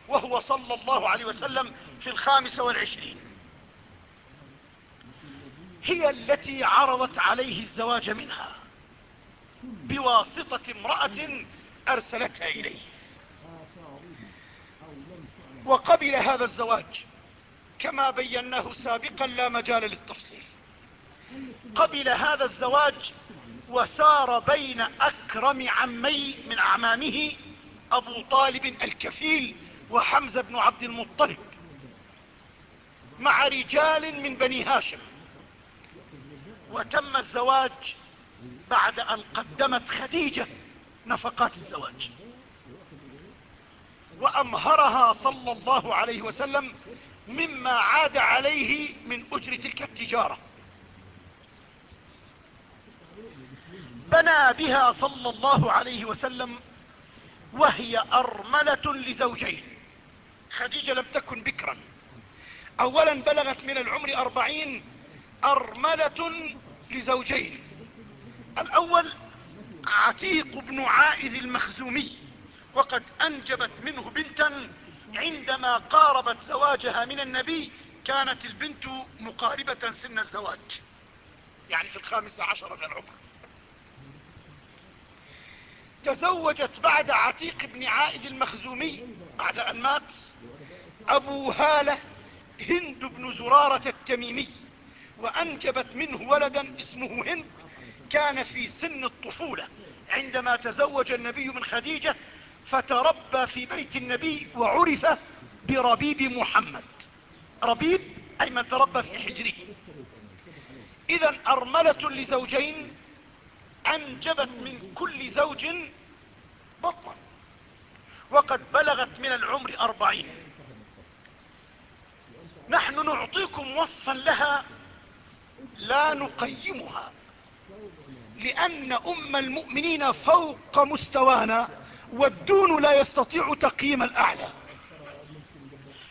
وهو صلى الله عليه وسلم في الخامسة والعشرين. هي التي عرضت عليه الزواج منها بواسطة امرأة أرسلتها إليه. وقبل هذا الزواج كما بيناه سابقا لا مجال للتفصيل. قبل هذا الزواج وسار بين أكرم عمي من أعمامه أبو طالب الكفيل وحمزة بن عبد المطلب مع رجال من بني هاشم. وتم الزواج بعد أن قدمت خديجة نفقات الزواج. وأمهرها صلى الله عليه وسلم مما عاد عليه من أجر تلك التجارة. بنى بها صلى الله عليه وسلم وهي أرملة لزوجين. خديجة لم تكن بكرا. اولا بلغت من العمر أربعين أرملة لزوجين. الأول عتيق بن عائذ المخزومي وقد أنجبت منه بنتا عندما قاربت زواجها من النبي كانت البنت مقاربة سن الزواج. يعني في الخامسة عشر من العمر. تزوجت بعد عتيق بن عائد المخزومي بعد أن مات أبو هالة هند بن زرارة التميمي وأنجبت منه ولدا اسمه هند كان في سن الطفولة. عندما تزوج النبي من خديجة فتربى في بيت النبي وعرف بربيب محمد. ربيب أي من تربى في حجره. اذا أرملة لزوجين أنجبت من كل زوج بطنا وقد بلغت من العمر أربعين. نحن نعطيكم وصفا لها لا نقيمها لأن أم المؤمنين فوق مستوانا والدون لا يستطيع تقييم الأعلى.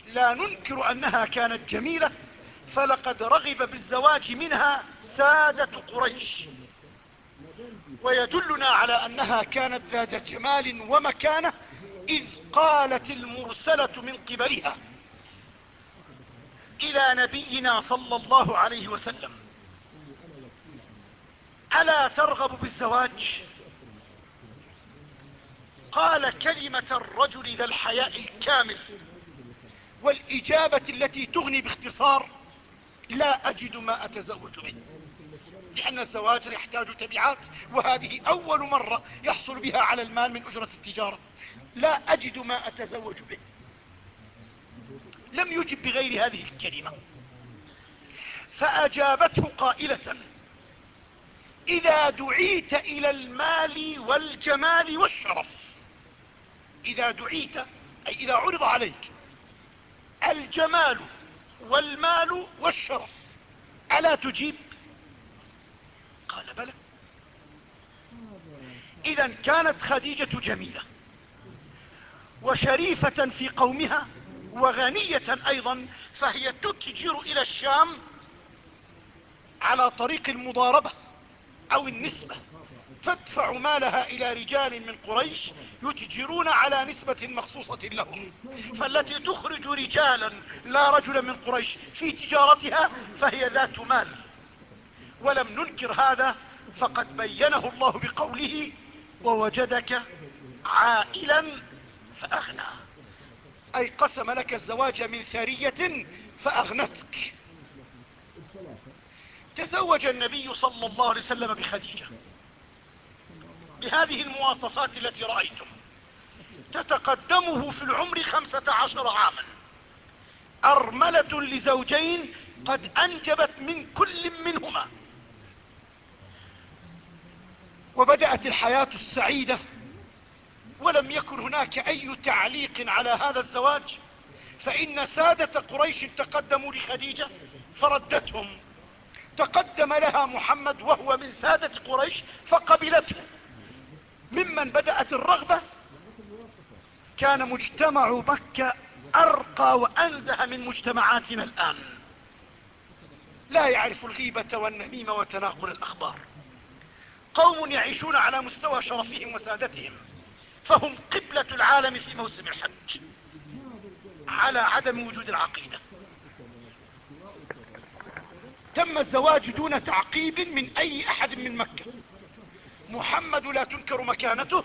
لا ننكر أنها كانت جميلة فلقد رغب بالزواج منها سادة قريش. ويدلنا على أنها كانت ذات جمال ومكانة إذ قالت المرسلة من قبلها إلى نبينا صلى الله عليه وسلم ألا ترغب بالزواج؟ قال كلمة الرجل ذا الحياء الكامل والإجابة التي تغني باختصار لا أجد ما أتزوج به لأن الزواج يحتاج تبعات وهذه أول مرة يحصل بها على المال من أجرة التجارة. لا أجد ما أتزوج به. لم يجب بغير هذه الكلمة. فأجابته قائلة إذا دعيت إلى المال والجمال والشرف إذا دعيت أي إذا عرض عليك الجمال والمال والشرف ألا تجيب؟ قال بلى. اذا كانت خديجة جميلة وشريفة في قومها وغنية أيضا فهي تتجر إلى الشام على طريق المضاربة أو النسبة تدفع مالها إلى رجال من قريش يتجرون على نسبة مخصوصة لهم فالتي تخرج رجالا لا رجل من قريش في تجارتها فهي ذات مال. ولم ننكر هذا فقد بينه الله بقوله ووجدك عائلا فأغنى. أي قسم لك الزواج من ثرية فأغنتك. تزوج النبي صلى الله عليه وسلم بخديجة. بهذه المواصفات التي رأيتم تتقدمه في العمر خمسة عشر عاما. أرملة لزوجين قد أنجبت من كل منهما. وبدأت الحياة السعيدة. ولم يكن هناك أي تعليق على هذا الزواج. فإن سادة قريش تقدموا لخديجة فردتهم. تقدم لها محمد وهو من سادة قريش فقبلته. ممن بدأت الرغبة. كان مجتمع مكة أرقى وأنزه من مجتمعاتنا الآن. لا يعرف الغيبة والنميمة وتناقل الأخبار. قوم يعيشون على مستوى شرفهم وسادتهم فهم قبلة العالم في موسم الحج على عدم وجود العقيدة. تم الزواج دون تعقيب من أي أحد من مكة. محمد لا تنكر مكانته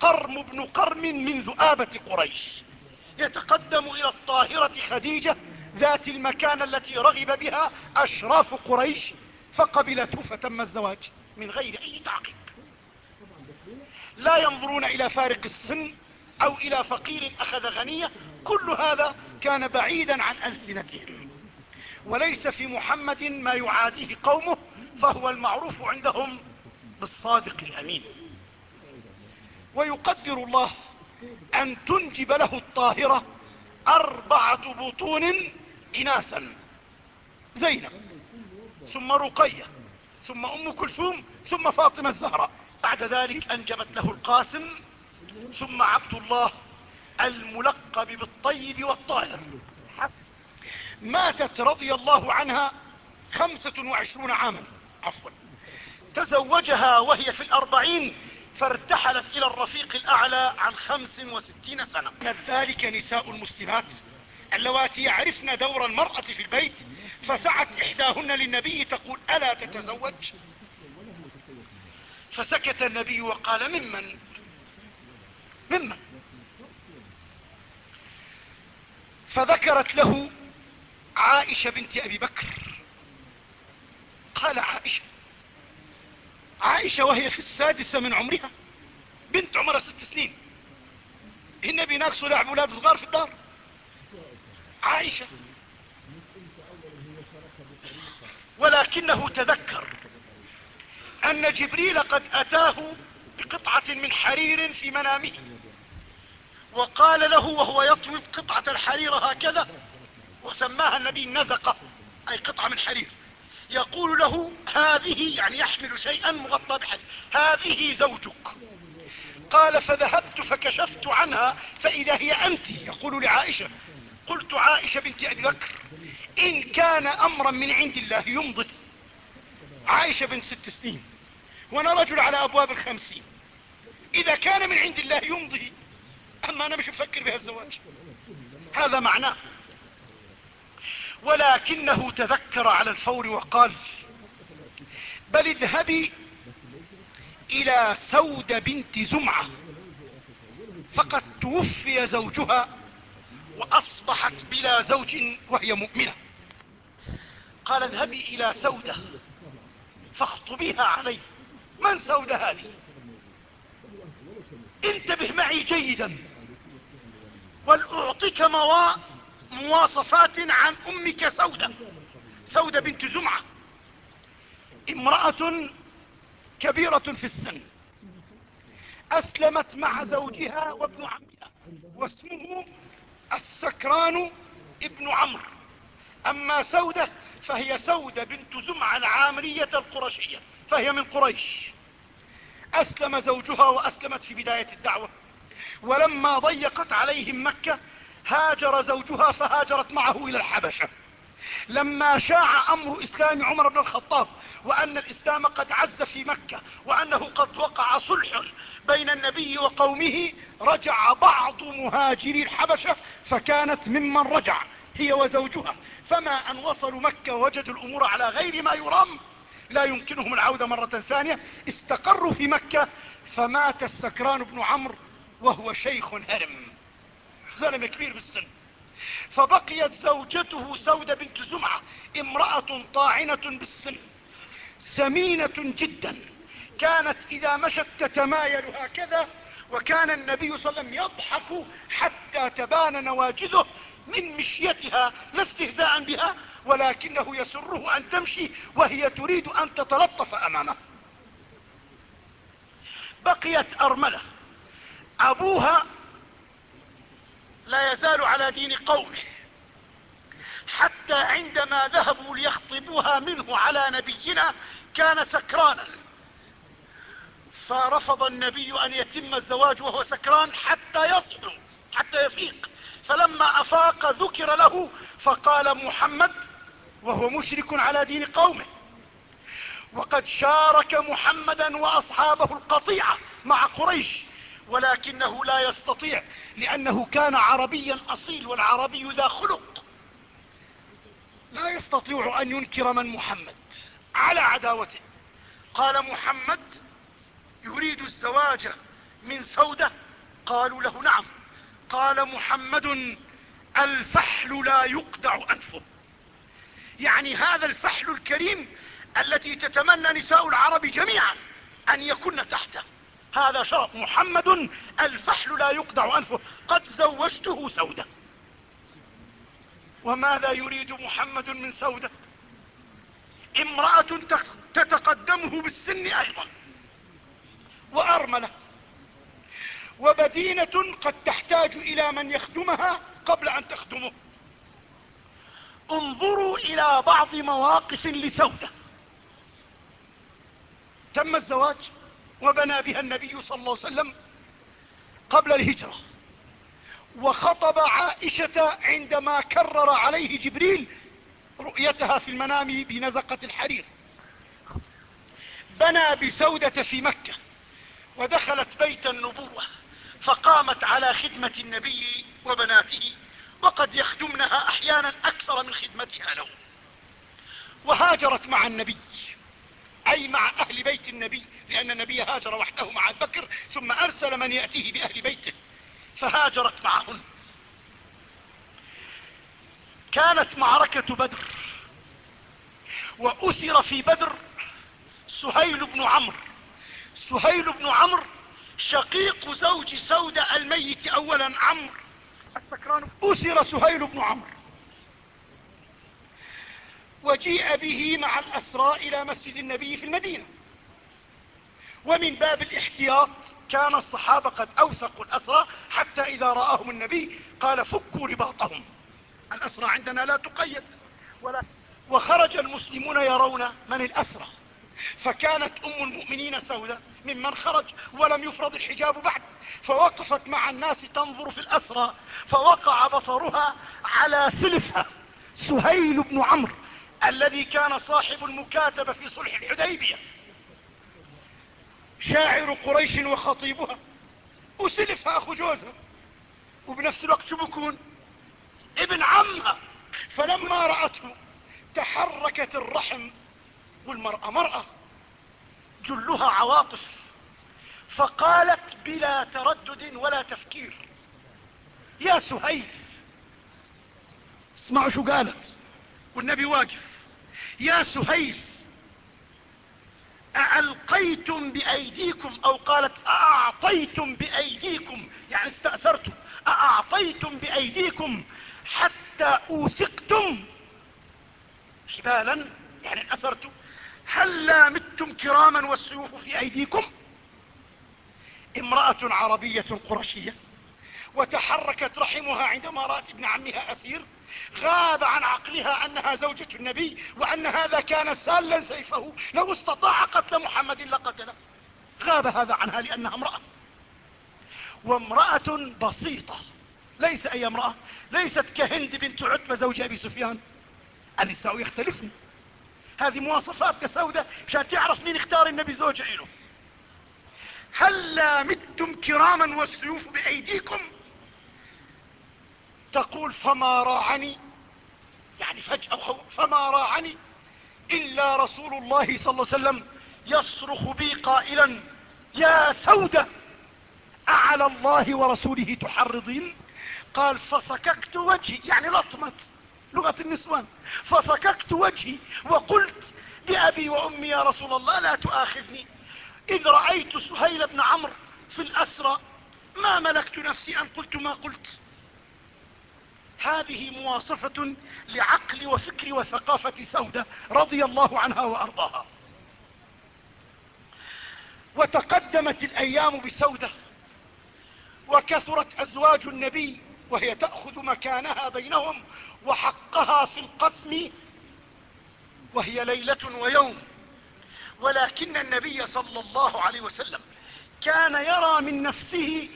قرم بن قرم من ذؤابة قريش. يتقدم إلى الطاهرة خديجة ذات المكانة التي رغب بها أشراف قريش فقبلته فتم الزواج. من غير أي تعقيب. لا ينظرون إلى فارق السن أو إلى فقير أخذ غنية. كل هذا كان بعيدا عن ألسنتهم. وليس في محمد ما يعاديه قومه فهو المعروف عندهم بالصادق الأمين. ويقدر الله أن تنجب له الطاهرة أربعة بطون اناثا. زينب ثم رقية ثم أم كلثوم ثم فاطمة الزهراء. بعد ذلك أنجبت له القاسم ثم عبد الله الملقب بالطيب والطاهر. ماتت رضي الله عنها خمسة وعشرون عاما. عفوا. تزوجها وهي في الأربعين فارتحلت إلى الرفيق الأعلى عن خمس وستين سنة. كذلك نساء المسلمات اللواتي يعرفن دور المرأة في البيت فسعت إحداهن للنبي تقول ألا تتزوج؟ فسكت النبي وقال ممن؟ ممن؟ فذكرت له عائشة بنت أبي بكر. قال عائشة عائشة وهي في السادسة من عمرها بنت عمرها ست سنين. النبي ناقصه لعب أولاد صغار في الدار. عائشة ولكنه تذكر أن جبريل قد أتاه بقطعة من حرير في منامه وقال له وهو يطوي قطعة الحرير هكذا وسماها النبي النزقة أي قطعة من حرير. يقول له هذه يعني يحمل شيئا مغطى بحد هذه زوجك. قال فذهبت فكشفت عنها فإذا هي انت يقول لعائشة. قلت عائشة بنت أبي بكر إن كان أمرا من عند الله يمضي. عائشة بنت ست سنين وأنا رجل على أبواب الخمسين. إذا كان من عند الله يمضي أما أنا مش مفكر بها الزواج هذا معناه. ولكنه تذكر على الفور وقال بل اذهبي إلى سود بنت زمعة فقد توفي زوجها وأصبحت بلا زوج وهي مؤمنة. قال اذهبي إلى سودة فاخطبيها علي. من سودة هذه؟ انتبه معي جيدا. ولأعطيك مواصفات عن أمك سودة؟ سودة بنت زمعة. امرأة كبيرة في السن. أسلمت مع زوجها وابن عمها. واسمه السكران ابن عمرو. أما سودة فهي سودة بنت زمعة العامرية القرشية فهي من قريش. أسلم زوجها وأسلمت في بداية الدعوة. ولما ضيقت عليهم مكة هاجر زوجها فهاجرت معه إلى الحبشة. لما شاع أمر إسلام عمر بن الخطاب وأن الإسلام قد عز في مكة وأنه قد وقع صلح بين النبي وقومه رجع بعض مهاجري الحبشة فكانت ممن رجع هي وزوجها. فما أن وصلوا مكة وجدوا الأمور على غير ما يرام لا يمكنهم العودة مرة ثانية. استقروا في مكة فمات السكران بن عمرو وهو شيخ هرم. زلم كبير بالسن. فبقيت زوجته سودة بنت زمعة امرأة طاعنة بالسن سمينة جدا. كانت إذا مشت تتمايل هكذا وكان النبي صلى الله عليه وسلم يضحك حتى تبان نواجذه من مشيتها لا استهزاء بها ولكنه يسره أن تمشي وهي تريد أن تتلطف أمامه. بقيت أرملة. أبوها لا يزال على دين قومه. حتى عندما ذهبوا ليخطبوها منه على نبينا كان سكرانا. فرفض النبي أن يتم الزواج وهو سكران حتى يصحو حتى يفيق. فلما أفاق ذكر له فقال محمد وهو مشرك على دين قومه وقد شارك محمدا وأصحابه القطيعة مع قريش ولكنه لا يستطيع لأنه كان عربيا أصيل والعربي ذا خلق. لا يستطيع أن ينكر من محمد على عداوته. قال محمد يريد الزواج من سودة؟ قالوا له نعم. قال محمد الفحل لا يقدع أنفه. يعني هذا الفحل الكريم التي تتمنى نساء العرب جميعا أن يكن تحته. هذا شرف محمد الفحل لا يقدع أنفه. قد زوجته سودة. وماذا يريد محمد من سودة؟ امرأة تتقدمه بالسن أيضا. وأرملة. وبدينة قد تحتاج إلى من يخدمها قبل أن تخدمه. انظروا إلى بعض مواقف لسودة. تم الزواج وبنى بها النبي صلى الله عليه وسلم قبل الهجرة. وخطب عائشة عندما كرر عليه جبريل رؤيتها في المنام بنزقة الحرير. بنى بسودة في مكة. ودخلت بيت النبوة فقامت على خدمة النبي وبناته وقد يخدمنها أحيانا أكثر من خدمتها له. وهاجرت مع النبي أي مع أهل بيت النبي لأن النبي هاجر وحده مع بكر ثم أرسل من يأتيه بأهل بيته فهاجرت معهن كانت معركة بدر وأسر في بدر سهيل بن عمرو سهيل بن عمرو شقيق زوج سودة الميت اولا عمرو. السكران. أسر سهيل بن عمرو. وجيء به مع الاسرى إلى مسجد النبي في المدينة. ومن باب الاحتياط كان الصحابة قد أوثقوا الاسرى حتى إذا رآهم النبي قال فكوا رباطهم. الاسرى عندنا لا تقيد. ولا وخرج المسلمون يرون من الاسرى فكانت أم المؤمنين سودة ممن خرج ولم يفرض الحجاب بعد فوقفت مع الناس تنظر في الأسرى فوقع بصرها على سلفها سهيل بن عمرو الذي كان صاحب المكاتبة في صلح الحديبية. شاعر قريش وخطيبها وسلفها أخو جوزها وبنفس الوقت شو بكون؟ ابن عمها. فلما رأته تحركت الرحم والمرأة مرأة جلها عواطف فقالت بلا تردد ولا تفكير يا سهيل اسمعوا شو قالت والنبي واقف يا سهيل أألقيتم بأيديكم أو قالت أأعطيتم بأيديكم يعني استأثرتم أأعطيتم بأيديكم حتى أوثقتم حبالا يعني أسرتم هلا متم كراما والسيوف في أيديكم؟ امرأة عربية قرشية وتحركت رحمها عندما رأت ابن عمها أسير غاب عن عقلها أنها زوجة النبي وأن هذا كان سالا سيفه. لو استطاع قتل محمد لقتله. غاب هذا عنها لأنها امرأة. وامرأة بسيطة. ليس أي امرأة. ليست كهند بنت عتبة زوج أبي سفيان. النساء يختلفن. هذه مواصفات كسودة عشان تعرف مين اختار النبي زوجة له هلا متم كراما والسيوف بأيديكم؟ تقول فما راعني يعني فجأة فما راعني إلا رسول الله صلى الله عليه وسلم يصرخ بي قائلا يا سودة أعلى الله ورسوله تحرضين؟ قال فصككت وجهي. يعني لطمت. لغة النسوان. فصككت وجهي وقلت بأبي وأمي يا رسول الله لا تؤاخذني. إذ رأيت سهيل بن عمرو في الأسرى ما ملكت نفسي أن قلت ما قلت. هذه مواصفة لعقل وفكر وثقافة سودة رضي الله عنها وأرضاها. وتقدمت الأيام بسودة وكثرت أزواج النبي وهي تأخذ مكانها بينهم وحقها في القسم وهي ليلة ويوم. ولكن النبي صلى الله عليه وسلم كان يرى من نفسه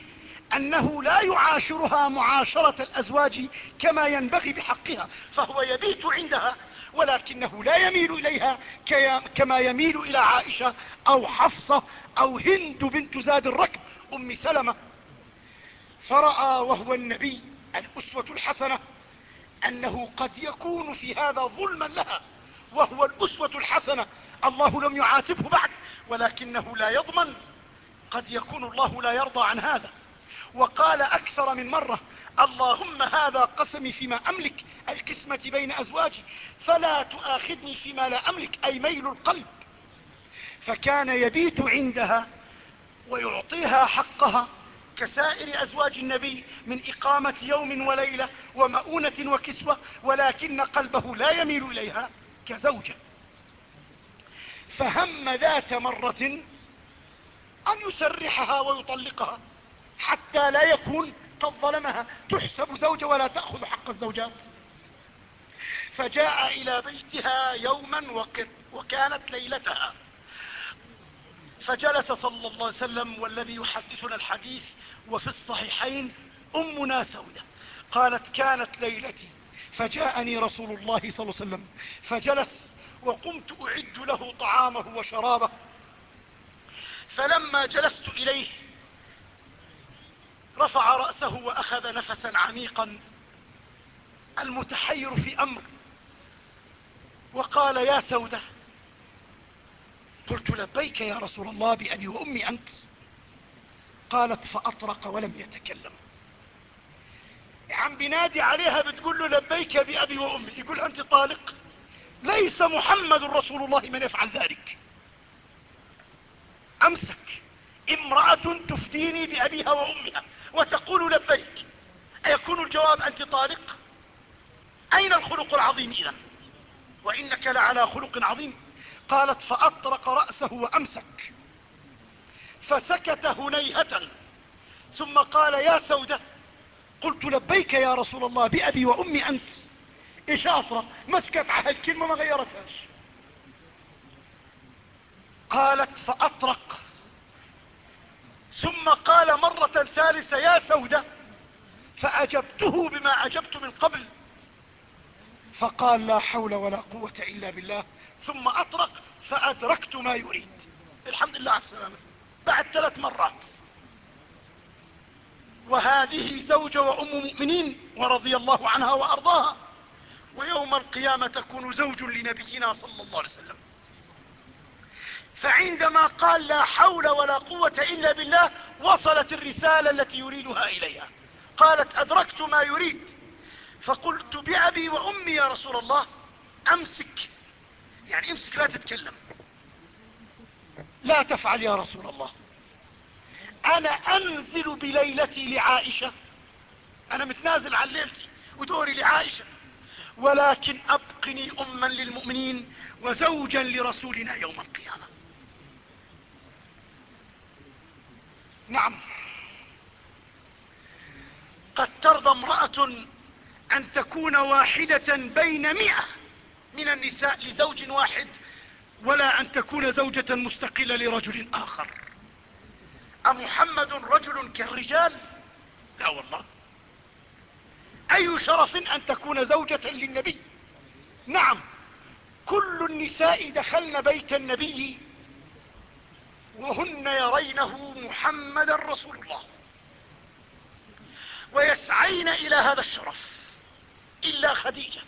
أنه لا يعاشرها معاشرة الأزواج كما ينبغي بحقها فهو يبيت عندها ولكنه لا يميل إليها كما يميل إلى عائشة أو حفصة أو هند بنت زاد الركب أم سلمة فرأى وهو النبي الأسوة الحسنة أنه قد يكون في هذا ظلما لها وهو الأسوة الحسنة. الله لم يعاتبه بعد ولكنه لا يضمن. قد يكون الله لا يرضى عن هذا. وقال أكثر من مرة اللهم هذا قسمي فيما أملك القسمة بين أزواجي فلا تؤاخذني فيما لا أملك أي ميل القلب. فكان يبيت عندها ويعطيها حقها كسائر أزواج النبي من إقامة يوم وليلة ومؤونة وكسوة ولكن قلبه لا يميل إليها كزوجة. فهم ذات مرة أن يسرحها ويطلقها حتى لا يكون قد ظلمها. تحسب زوجة ولا تأخذ حق الزوجات. فجاء إلى بيتها يوما وكانت ليلتها. فجلس صلى الله عليه وسلم والذي يحدثنا الحديث وفي الصحيحين أمنا سودة. قالت كانت ليلتي فجاءني رسول الله صلى الله عليه وسلم فجلس وقمت أعد له طعامه وشرابه. فلما جلست إليه رفع رأسه وأخذ نفسا عميقا المتحير في أمر. وقال يا سودة قلت لبيك يا رسول الله بأبي وأمي أنت. قالت فأطرق ولم يتكلم. عم بنادي عليها بتقول له لبيك بأبي وأمي. يقول أنت طالق؟ ليس محمد رسول الله من يفعل ذلك. أمسك امرأة تفتيني بأبيها وأمها وتقول لبيك أيكون الجواب أنت طالق؟ أين الخلق العظيم إذا؟ وإنك لعلى خلق عظيم. قالت فأطرق رأسه وأمسك. فسكت هنيهة ثم قال يا سودة قلت لبيك يا رسول الله بأبي وأمي أنت. إيش اطرق مسكت على الكلمة ما غيرتهاش. قالت فأطرق. ثم قال مرة ثالثة يا سودة فأجبته بما أجبت من قبل. فقال لا حول ولا قوة إلا بالله. ثم أطرق فأدركت ما يريد. الحمد لله على السلامة. بعد ثلاث مرات. وهذه زوجة وأم مؤمنين ورضي الله عنها وأرضاها. ويوم القيامة تكون زوج لنبينا صلى الله عليه وسلم. فعندما قال لا حول ولا قوة إلا بالله وصلت الرسالة التي يريدها إليها. قالت أدركت ما يريد. فقلت بأبي وأمي يا رسول الله أمسك. يعني أمسك لا تتكلم. لا تفعل يا رسول الله. أنا أنزل بليلتي لعائشة. أنا متنازل عن ليلتي ودوري لعائشة. ولكن أبقني أما للمؤمنين وزوجا لرسولنا يوم القيامة. نعم. قد ترضى امرأة أن تكون واحدة بين مئة من النساء لزوج واحد ولا أن تكون زوجة مستقلة لرجل آخر. أمحمد رجل كالرجال؟ لا والله. أي شرف أن تكون زوجة للنبي؟ نعم. كل النساء دخلن بيت النبي وهن يرينه محمدا رسول الله. ويسعين إلى هذا الشرف. إلا خديجة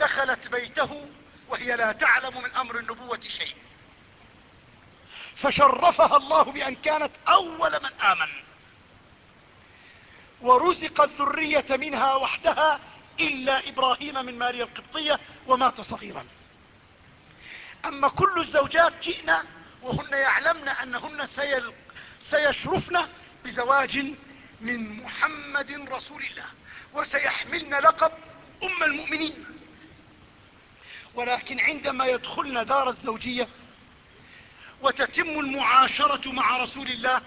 دخلت بيته وهي لا تعلم من أمر النبوة شيء. فشرفها الله بأن كانت أول من آمن. ورزق الذرية منها وحدها إلا إبراهيم من ماريا القبطية ومات صغيرا. أما كل الزوجات جئنا وهن يعلمن أنهن سيشرفن بزواج من محمد رسول الله وسيحملن لقب أم المؤمنين. ولكن عندما يدخلن دار الزوجية وتتم المعاشرة مع رسول الله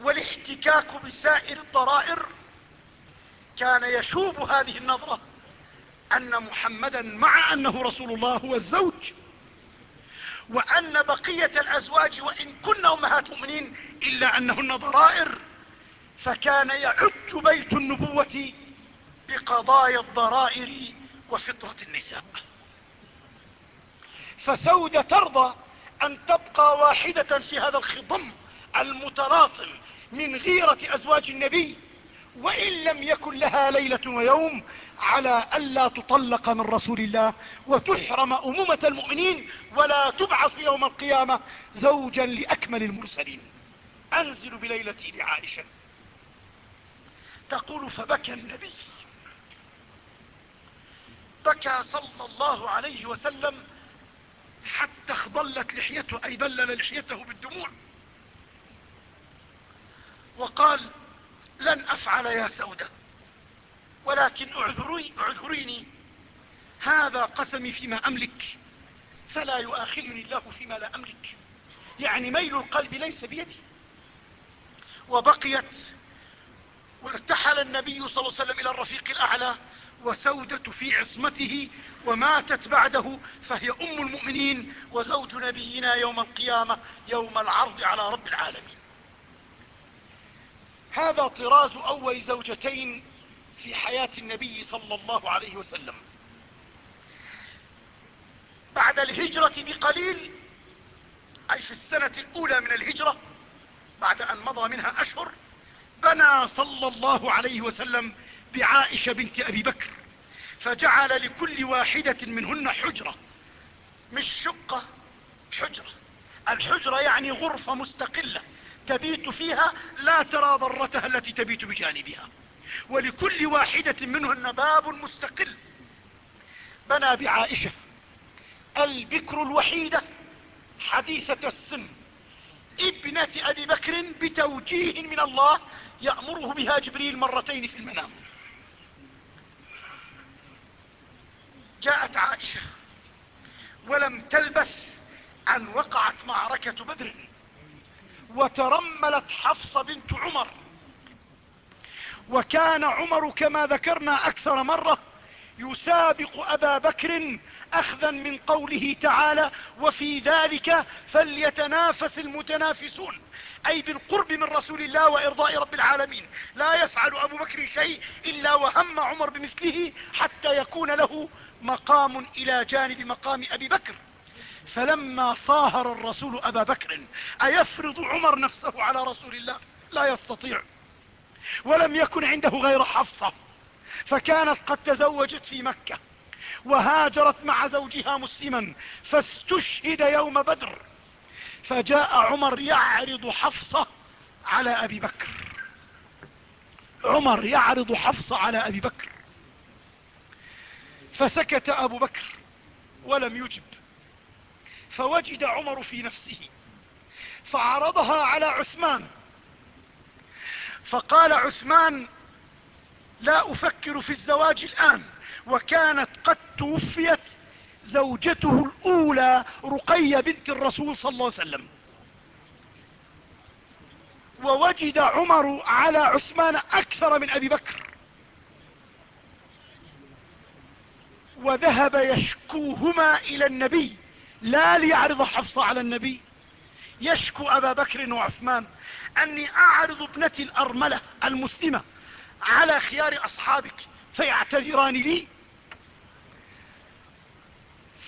والاحتكاك بسائر الضرائر كان يشوب هذه النظرة أن محمدا مع أنه رسول الله هو الزوج وأن بقية الأزواج وإن كن أمهات مؤمنين إلا أنهن ضرائر فكان يعج بيت النبوة بقضايا الضرائر وفطرة النساء. فسودة ترضى أن تبقى واحدة في هذا الخضم المتلاطم من غيرة أزواج النبي وإن لم يكن لها ليلة ويوم على ألا تطلق من رسول الله وتحرم أمومة المؤمنين ولا تبعث يوم القيامة زوجا لأكمل المرسلين. أنزل بليلتي لعائشة. تقول فبكى النبي. بكى صلى الله عليه وسلم حتى اخضلت لحيته أي بلل لحيته بالدموع. وقال لن أفعل يا سودة ولكن اعذري اعذريني هذا قسمي فيما أملك فلا يؤاخذني الله فيما لا أملك. يعني ميل القلب ليس بيدي. وبقيت وارتحل النبي صلى الله عليه وسلم إلى الرفيق الأعلى. وسودة في عصمته وماتت بعده فهي أم المؤمنين وزوج نبينا يوم القيامة يوم العرض على رب العالمين. هذا طراز أول زوجتين في حياة النبي صلى الله عليه وسلم. بعد الهجرة بقليل أي في السنة الأولى من الهجرة بعد أن مضى منها أشهر بنى صلى الله عليه وسلم بعائشة بنت أبي بكر فجعل لكل واحدة منهن حجرة. مش شقة حجرة. الحجرة يعني غرفة مستقلة تبيت فيها لا ترى ضرتها التي تبيت بجانبها. ولكل واحدة منهن باب مستقل. بنى بعائشة البكر الوحيدة حديثة السن. ابنة أبي بكر بتوجيه من الله يأمره بها جبريل مرتين في المنام. جاءت عائشة ولم تلبث أن وقعت معركة بدر وترملت حفصة بنت عمر. وكان عمر كما ذكرنا أكثر مرة يسابق أبا بكر اخذا من قوله تعالى وفي ذلك فليتنافس المتنافسون أي بالقرب من رسول الله وإرضاء رب العالمين. لا يفعل أبو بكر شيء إلا وهم عمر بمثله حتى يكون له مقام إلى جانب مقام أبي بكر. فلما صاهر الرسول أبا بكر أيفرض عمر نفسه على رسول الله؟ لا يستطيع. ولم يكن عنده غير حفصة. فكانت قد تزوجت في مكة وهاجرت مع زوجها مسلما فاستشهد يوم بدر. فجاء عمر يعرض حفصة على أبي بكر. عمر يعرض حفصة على أبي بكر. فسكت أبو بكر ولم يجب. فوجد عمر في نفسه فعرضها على عثمان. فقال عثمان لا أفكر في الزواج الآن. وكانت قد توفيت زوجته الأولى رقية بنت الرسول صلى الله عليه وسلم. ووجد عمر على عثمان أكثر من أبي بكر. وذهب يشكوهما إلى النبي لا ليعرض حفصة على النبي. يشكو أبا بكر وعثمان أني أعرض ابنتي الأرملة المسلمة على خيار أصحابك فيعتذران لي.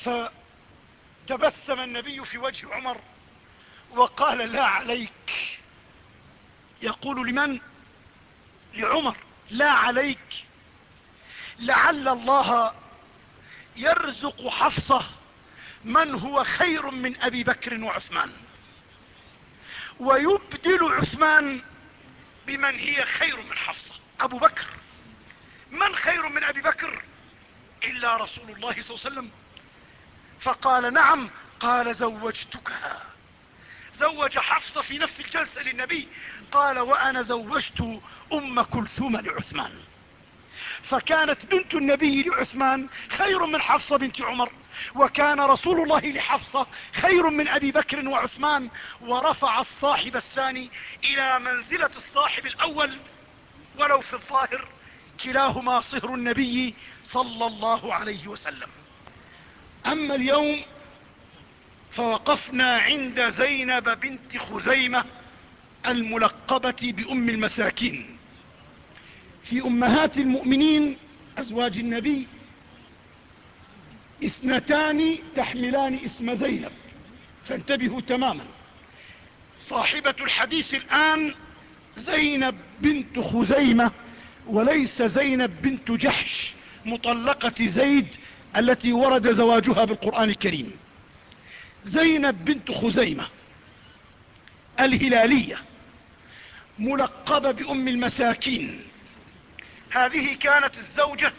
فتبسم النبي في وجه عمر وقال لا عليك. يقول لمن؟ لعمر. لا عليك. لعل الله يرزق حفصة من هو خير من أبي بكر وعثمان. ويبدل عثمان بمن هي خير من حفصة. أبو بكر من خير من أبي بكر؟ إلا رسول الله صلى الله عليه وسلم. فقال نعم قال زوجتكها. زوج حفصة في نفس الجلسة للنبي. قال وأنا زوجت أم كلثوم لعثمان. فكانت بنت النبي لعثمان خير من حفصة بنت عمر وكان رسول الله لحفصة خير من أبي بكر وعثمان ورفع الصاحب الثاني إلى منزلة الصاحب الأول ولو في الظاهر كلاهما صهر النبي صلى الله عليه وسلم. أما اليوم فوقفنا عند زينب بنت خزيمة الملقبة بأم المساكين. في أمهات المؤمنين أزواج النبي اثنتان تحملان اسم زينب. فانتبهوا تماما. صاحبة الحديث الآن زينب بنت خزيمة وليس زينب بنت جحش مطلقة زيد التي ورد زواجها بالقرآن الكريم. زينب بنت خزيمة الهلالية ملقبة بأم المساكين. هذه كانت الزوجة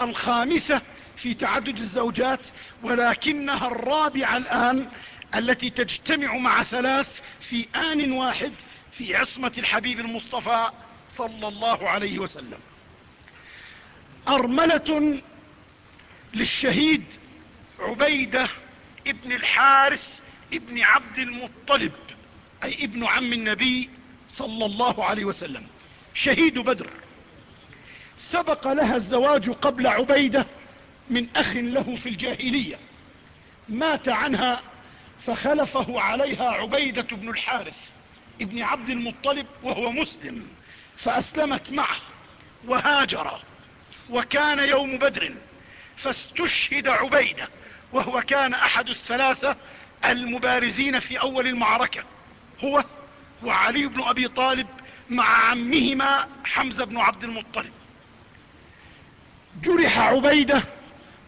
الخامسة في تعدد الزوجات ولكنها الرابعة الآن التي تجتمع مع ثلاث في آن واحد في عصمة الحبيب المصطفى صلى الله عليه وسلم. أرملة للشهيد عبيدة ابن الحارث ابن عبد المطلب أي ابن عم النبي صلى الله عليه وسلم شهيد بدر. سبق لها الزواج قبل عبيدة من أخ له في الجاهلية. مات عنها فخلفه عليها عبيدة بن الحارث ابن عبد المطلب وهو مسلم فأسلمت معه وهاجر وكان يوم بدر فاستشهد عبيدة وهو كان أحد الثلاثة المبارزين في أول المعركة هو وعلي بن أبي طالب مع عمهما حمزة بن عبد المطلب. جرح عبيدة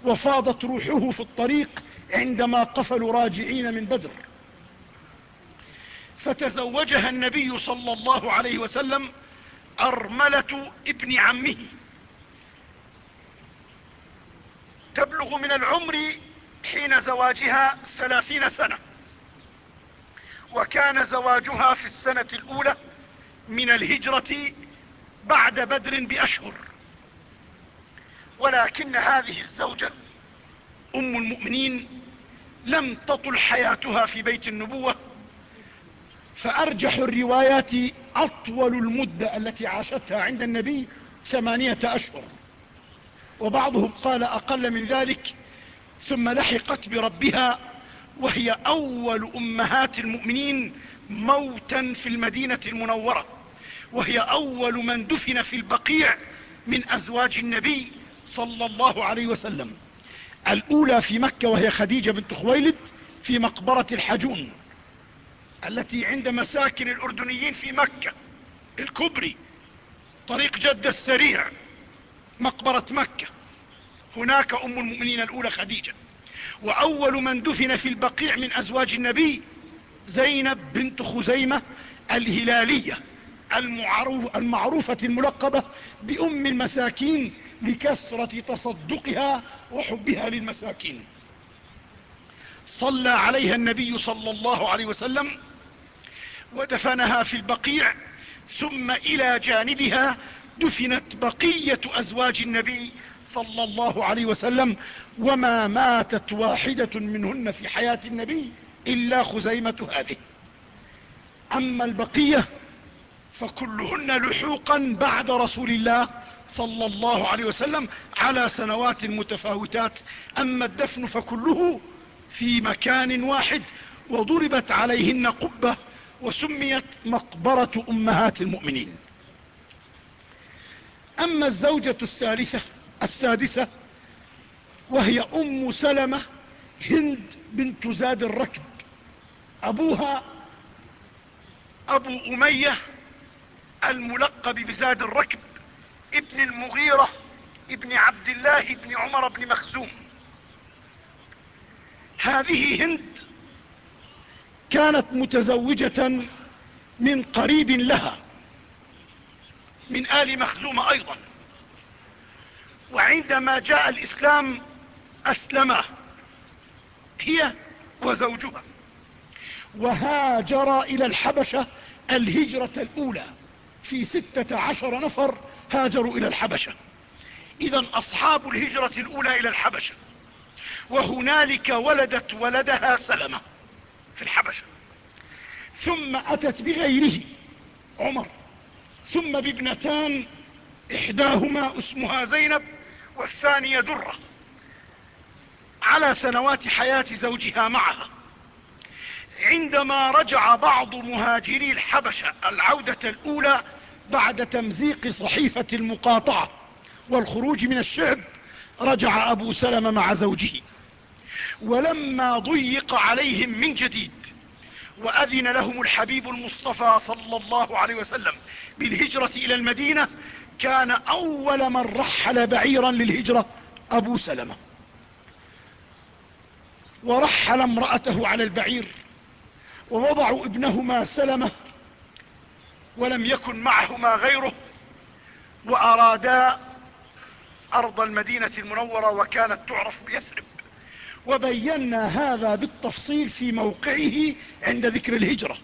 وفاضت روحه في الطريق عندما قفلوا راجعين من بدر. فتزوجها النبي صلى الله عليه وسلم أرملة ابن عمه. تبلغ من العمر حين زواجها ثلاثين سنة. وكان زواجها في السنة الأولى من الهجرة بعد بدر بأشهر. ولكن هذه الزوجة أم المؤمنين لم تطل حياتها في بيت النبوة فأرجح الروايات أطول المدة التي عاشتها عند النبي ثمانية أشهر. وبعضهم قال أقل من ذلك ثم لحقت بربها وهي أول أمهات المؤمنين موتا في المدينة المنورة وهي أول من دفن في البقيع من أزواج النبي صلى الله عليه وسلم. الأولى في مكة وهي خديجة بنت خويلد في مقبرة الحجون التي عند مساكن الأردنيين في مكة الكبري طريق جدة السريع مقبرة مكة. هناك أم المؤمنين الأولى خديجة. وأول من دفن في البقيع من أزواج النبي زينب بنت خزيمة الهلالية المعروفة الملقبة بأم المساكين لكثرة تصدقها وحبها للمساكين. صلى عليها النبي صلى الله عليه وسلم ودفنها في البقيع ثم إلى جانبها دفنت بقية أزواج النبي صلى الله عليه وسلم وما ماتت واحدة منهن في حياة النبي إلا خزيمة هذه. أما البقية فكلهن لحوقا بعد رسول الله صلى الله عليه وسلم على سنوات متفاوتات. أما الدفن فكله في مكان واحد وضربت عليهن قبة وسميت مقبرة أمهات المؤمنين. أما الزوجة الثالثة السادسة وهي أم سلمة هند بنت زاد الركب. أبوها أبو أمية الملقب بزاد الركب. ابن المغيرة ابن عبد الله ابن عمر بن مخزوم. هذه هند كانت متزوجة من قريب لها من آل مخزوم أيضا. وعندما جاء الإسلام أسلما هي وزوجها. وهاجر إلى الحبشة الهجرة الأولى في ستة عشر نفر هاجروا إلى الحبشة. إذا أصحاب الهجرة الأولى إلى الحبشة. وهنالك ولدت ولدها سلمة في الحبشة. ثم أتت بغيره عمر. ثم بابنتان إحداهما اسمها زينب والثانية درة. على سنوات حياة زوجها معها. عندما رجع بعض مهاجري الحبشة العودة الأولى بعد تمزيق صحيفة المقاطعة والخروج من الشعب رجع أبو سلمة مع زوجه. ولما ضيق عليهم من جديد وأذن لهم الحبيب المصطفى صلى الله عليه وسلم بالهجرة إلى المدينة كان أول من رحل بعيرا للهجرة أبو سلمة. ورحل امرأته على البعير ووضعوا ابنهما سلمة ولم يكن معهما غيره وأرادا أرض المدينة المنورة وكانت تعرف بيثرب. وبينا هذا بالتفصيل في موقعه عند ذكر الهجرة.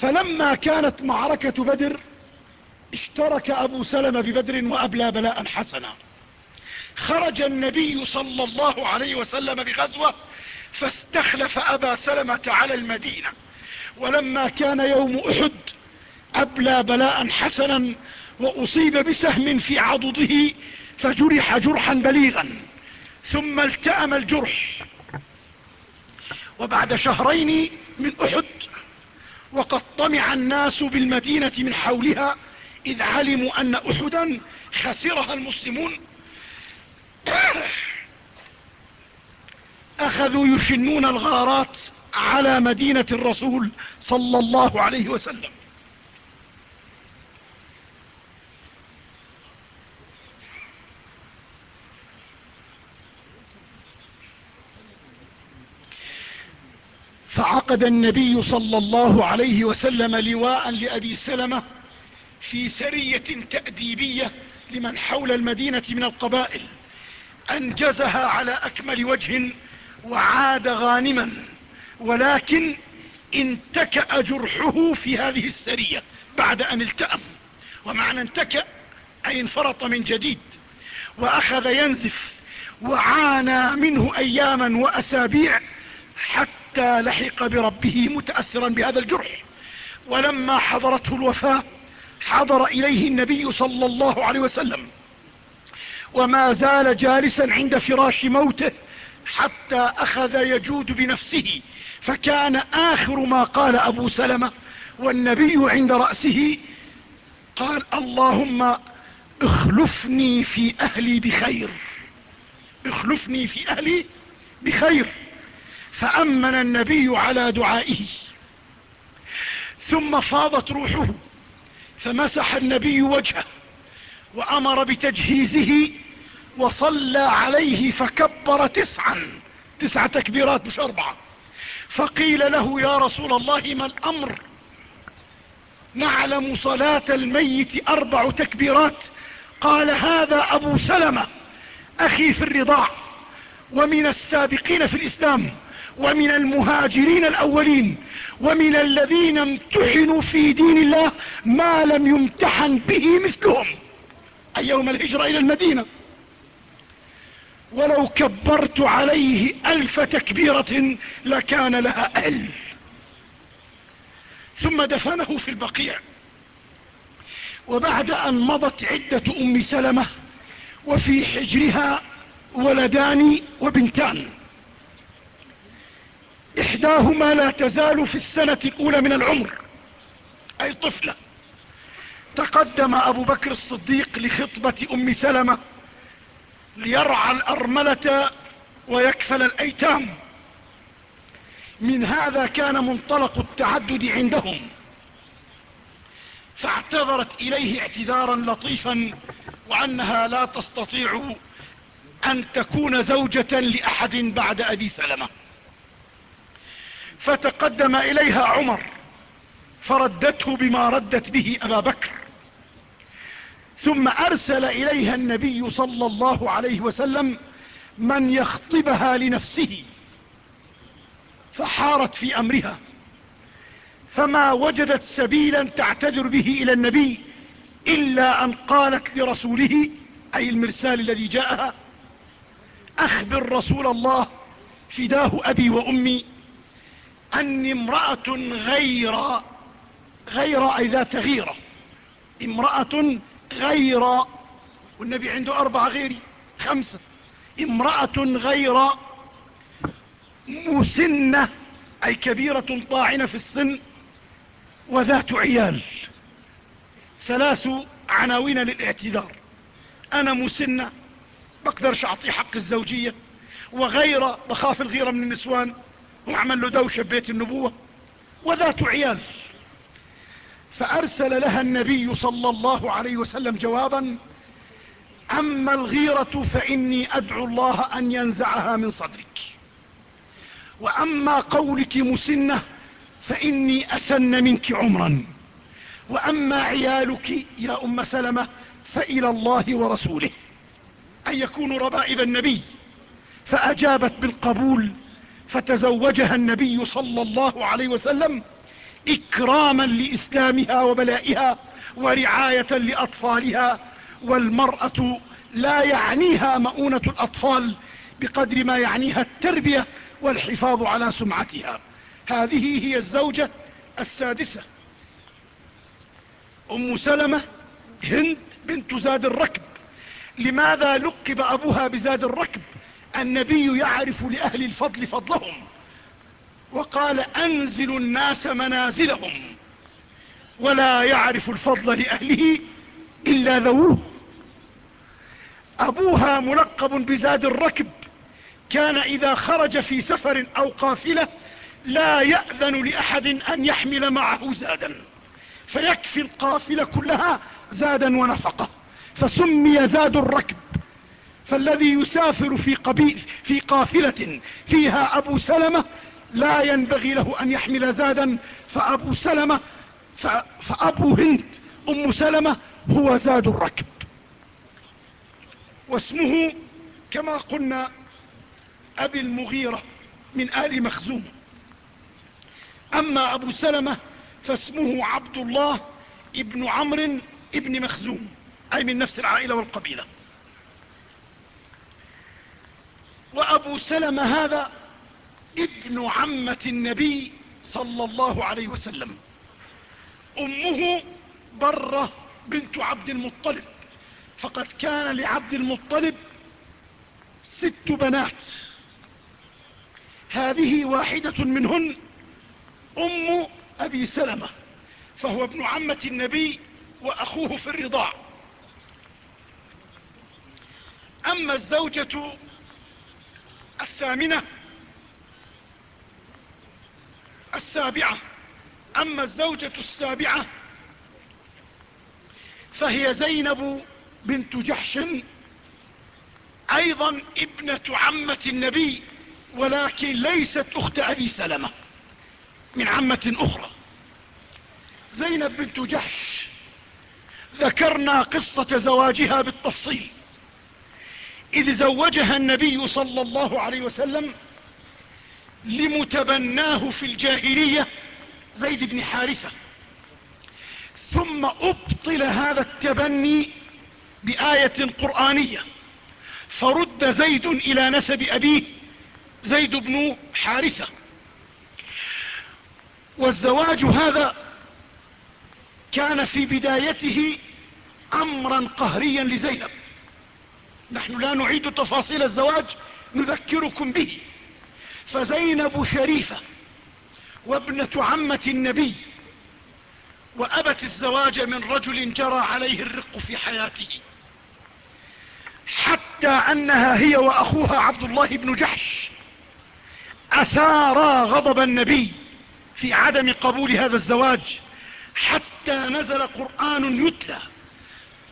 فلما كانت معركة بدر اشترك أبو سلمة ببدر وأبلى بلاء حسنا. خرج النبي صلى الله عليه وسلم بغزوة فاستخلف أبا سلمة على المدينة. ولما كان يوم أحد أبلى بلاء حسنا وأصيب بسهم في عضده فجرح جرحا بليغا ثم التأم الجرح. وبعد شهرين من أحد وقد طمع الناس بالمدينة من حولها إذ علموا أن أحدا خسرها المسلمون. أخذوا يشنون الغارات على مدينة الرسول صلى الله عليه وسلم. فعقد النبي صلى الله عليه وسلم لواء لأبي سلمة في سرية تأديبية لمن حول المدينة من القبائل. أنجزها على أكمل وجه وعاد غانما ولكن انتكأ جرحه في هذه السرية بعد أن التأم. ومعنى انتكأ أي انفرط من جديد وأخذ ينزف وعانى منه أياما وأسابيع حتى لحق بربه متأثرا بهذا الجرح. ولما حضرته الوفاة حضر إليه النبي صلى الله عليه وسلم. وما زال جالسا عند فراش موته حتى أخذ يجود بنفسه. فكان آخر ما قال أبو سلمة والنبي عند رأسه قال اللهم اخلفني في أهلي بخير. اخلفني في أهلي بخير. فأمن النبي على دعائه. ثم فاضت روحه فمسح النبي وجهه وأمر بتجهيزه وصلى عليه فكبر تسعا تسع تكبيرات مش أربعة. فقيل له يا رسول الله ما الأمر؟ نعلم صلاة الميت أربع تكبيرات. قال هذا أبو سلمة أخي في الرضاع ومن السابقين في الإسلام. ومن المهاجرين الأولين ومن الذين امتحنوا في دين الله ما لم يمتحن به مثلهم. أي يوم الهجرة إلى المدينة. ولو كبرت عليه ألف تكبيرة لكان لها أل ثم دفنه في البقيع. وبعد أن مضت عدة أم سلمة وفي حجرها ولدان وبنتان. إحداهما لا تزال في السنة الأولى من العمر أي طفلة. تقدم أبو بكر الصديق لخطبة أم سلمة ليرعى الأرملة ويكفل الأيتام. من هذا كان منطلق التعدد عندهم. فاعتذرت إليه اعتذارا لطيفا وأنها لا تستطيع أن تكون زوجة لأحد بعد أبي سلمة. فتقدم إليها عمر فردته بما ردت به أبا بكر. ثم أرسل إليها النبي صلى الله عليه وسلم من يخطبها لنفسه فحارت في أمرها. فما وجدت سبيلا تعتذر به إلى النبي إلا أن قالت لرسوله أي المرسال الذي جاءها أخبر رسول الله فداه أبي وأمي أني امرأة غير غير أي ذات غيرة امرأة غير والنبي عنده أربعة غيري خمسة. امرأة غير مسنة أي كبيرة طاعنة في السن وذات عيال. ثلاث عناوين للاعتذار. أنا مسنة بقدرش أعطيه حق الزوجية وغير بخاف الغيرة من النسوان. وعمل له دوشة ببيت النبوة وذات عيال. فأرسل لها النبي صلى الله عليه وسلم جوابا أما الغيرة فإني أدعو الله أن ينزعها من صدرك. وأما قولك مسنة فإني أسن منك عمرا. وأما عيالك يا أم سلمة فإلى الله ورسوله. أن يكونوا ربائب النبي. فأجابت بالقبول فتزوجها النبي صلى الله عليه وسلم إكراما لإسلامها وبلائها ورعاية لأطفالها والمرأة لا يعنيها مؤونة الأطفال بقدر ما يعنيها التربية والحفاظ على سمعتها. هذه هي الزوجة السادسة. أم سلمة هند بنت زاد الركب. لماذا لقب أبوها بزاد الركب؟ النبي يعرف لأهل الفضل فضلهم وقال أنزل الناس منازلهم ولا يعرف الفضل لأهله إلا ذووه. أبوها ملقب بزاد الركب كان إذا خرج في سفر أو قافلة لا يأذن لأحد أن يحمل معه زادا فيكفي القافلة كلها زادا ونفقة فسمي زاد الركب. فالذي يسافر في, قبيل في قافلة فيها أبو سلمة لا ينبغي له أن يحمل زادا فأبو سلمة فأبو هند أم سلمة هو زاد الركب. واسمه كما قلنا أبي المغيرة من آل مخزوم. أما أبو سلمة فاسمه عبد الله ابن عمرو ابن مخزوم أي من نفس العائلة والقبيلة. وأبو سلمة هذا ابن عمة النبي صلى الله عليه وسلم. أمه برة بنت عبد المطلب فقد كان لعبد المطلب ست بنات. هذه واحدة منهن أم أبي سلمة فهو ابن عمة النبي وأخوه في الرضاع. أما الزوجة الثامنة السابعة. أما الزوجة السابعة فهي زينب بنت جحش أيضا ابنة عمة النبي ولكن ليست أخت أبي سلمة من عمة أخرى. زينب بنت جحش ذكرنا قصة زواجها بالتفصيل. إذ زوجها النبي صلى الله عليه وسلم لمتبناه في الجاهلية زيد بن حارثة. ثم أبطل هذا التبني بآية قرآنية. فرد زيد إلى نسب أبيه زيد بن حارثة. والزواج هذا كان في بدايته أمرا قهريا لزينب. نحن لا نعيد تفاصيل الزواج نذكركم به. فزينب شريفة وابنة عمة النبي وأبت الزواج من رجل جرى عليه الرق في حياته. حتى أنها هي وأخوها عبد الله بن جحش أثارا غضب النبي في عدم قبول هذا الزواج حتى نزل قرآن يتلى.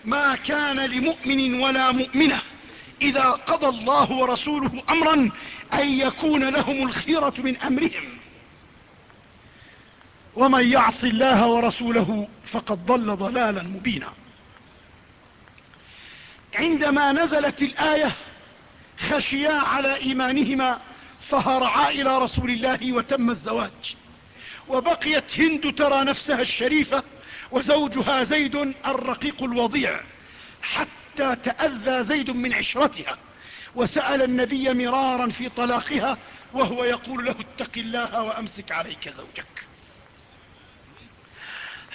ما كان لمؤمن ولا مؤمنة إذا قضى الله ورسوله أمرا أن يكون لهم الخيرة من أمرهم. ومن يعص الله ورسوله فقد ضل ضلالا مبينا. عندما نزلت الآية خشيا على إيمانهما فهرعا إلى رسول الله وتم الزواج. وبقيت هند ترى نفسها الشريفة وزوجها زيد الرقيق الوضيع حتى تأذى زيد من عشرتها وسأل النبي مرارا في طلاقها وهو يقول له اتق الله وأمسك عليك زوجك.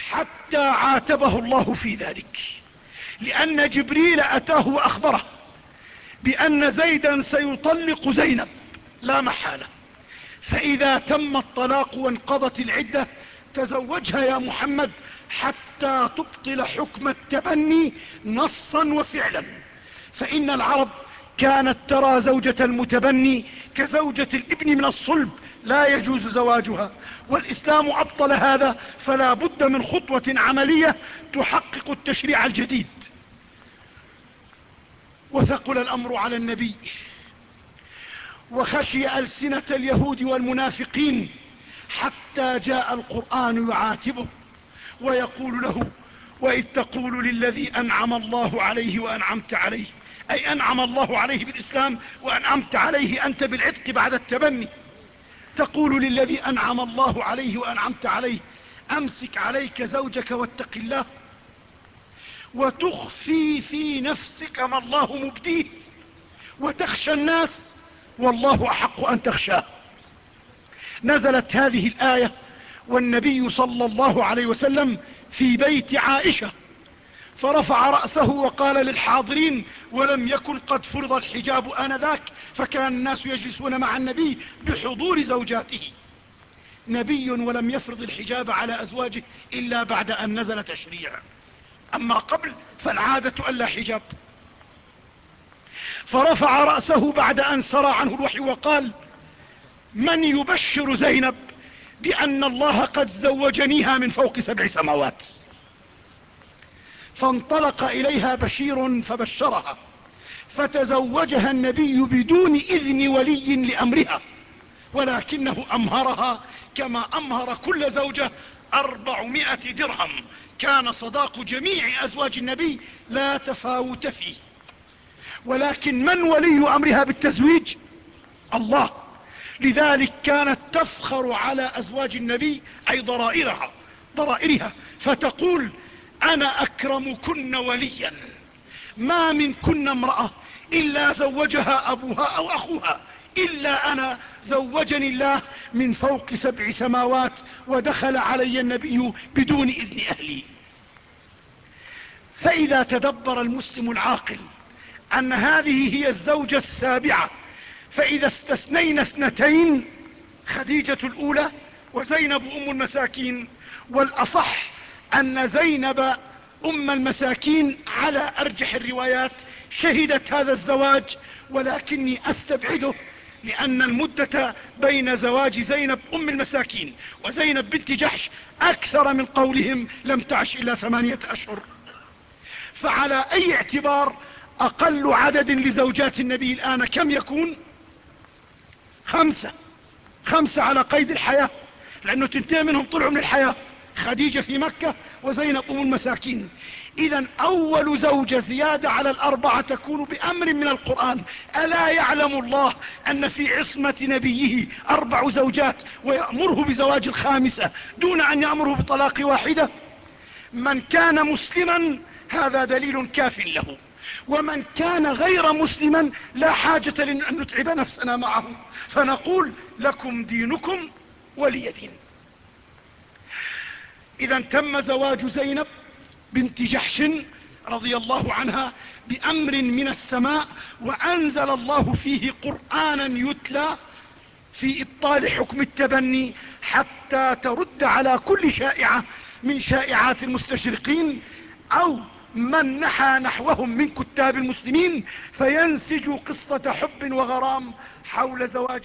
حتى عاتبه الله في ذلك لأن جبريل أتاه وأخبره بأن زيدا سيطلق زينب لا محالة. فإذا تم الطلاق وانقضت العدة تزوجها يا محمد حتى تبطل حكم التبني نصا وفعلا. فإن العرب كانت ترى زوجة المتبني كزوجة الابن من الصلب لا يجوز زواجها والإسلام أبطل هذا فلا بد من خطوة عملية تحقق التشريع الجديد. وثقل الأمر على النبي وخشي ألسنة اليهود والمنافقين حتى جاء القرآن يعاتبه. ويقول له وإذ تقول للذي أنعم الله عليه وأنعمت عليه أي أنعم الله عليه بالإسلام وأنعمت عليه أنت بالعتق بعد التبني. تقول للذي أنعم الله عليه وأنعمت عليه أمسك عليك زوجك واتق الله وتخفي في نفسك ما الله مبديه وتخشى الناس والله أحق أن تخشاه. نزلت هذه الآية والنبي صلى الله عليه وسلم في بيت عائشة. فرفع رأسه وقال للحاضرين ولم يكن قد فرض الحجاب آنذاك فكان الناس يجلسون مع النبي بحضور زوجاته. نبي ولم يفرض الحجاب على أزواجه إلا بعد أن نزل تشريع أما قبل فالعادة ألا حجاب. فرفع رأسه بعد أن سرى عنه الوحي وقال من يبشر زينب؟ بأن الله قد زوجنيها من فوق سبع سماوات. فانطلق إليها بشير فبشرها فتزوجها النبي بدون إذن ولي لأمرها ولكنه أمهرها كما أمهر كل زوجة أربعمائة درهم. كان صداق جميع أزواج النبي لا تفاوت فيه. ولكن من ولي أمرها بالتزويج؟ الله. لذلك كانت تفخر على أزواج النبي أي ضرائرها. ضرائرها. فتقول أنا أكرمكن وليا. ما منكن امرأة إلا زوجها أبوها أو أخوها. إلا أنا زوجني الله من فوق سبع سماوات ودخل علي النبي بدون إذن أهلي. فإذا تدبر المسلم العاقل أن هذه هي الزوجة السابعة فإذا استثنينا اثنتين خديجة الأولى وزينب أم المساكين. والأصح أن زينب أم المساكين على أرجح الروايات شهدت هذا الزواج ولكني أستبعده لأن المدة بين زواج زينب أم المساكين وزينب بنت جحش أكثر من قولهم لم تعش إلا ثمانية أشهر. فعلى أي اعتبار أقل عدد لزوجات النبي الآن كم يكون؟ خمسة. خمسة على قيد الحياة لأنه تنتهي منهم طلعوا من الحياة. خديجة في مكة وزينب أم المساكين. إذا أول زوجة زيادة على الأربعة تكون بأمر من القرآن. ألا يعلم الله أن في عصمة نبيه أربع زوجات ويأمره بزواج الخامسة دون أن يأمره بطلاق واحدة؟ من كان مسلما هذا دليل كاف له. ومن كان غير مسلما لا حاجة لنا أن نتعب نفسنا معه. فنقول لكم دينكم ولي دين. إذا تم زواج زينب بنت جحش رضي الله عنها بأمر من السماء وأنزل الله فيه قرآنا يتلى في إبطال حكم التبني حتى ترد على كل شائعة من شائعات المستشرقين أو من نحى نحوهم من كتاب المسلمين فينسج قصة حب وغرام حول زواج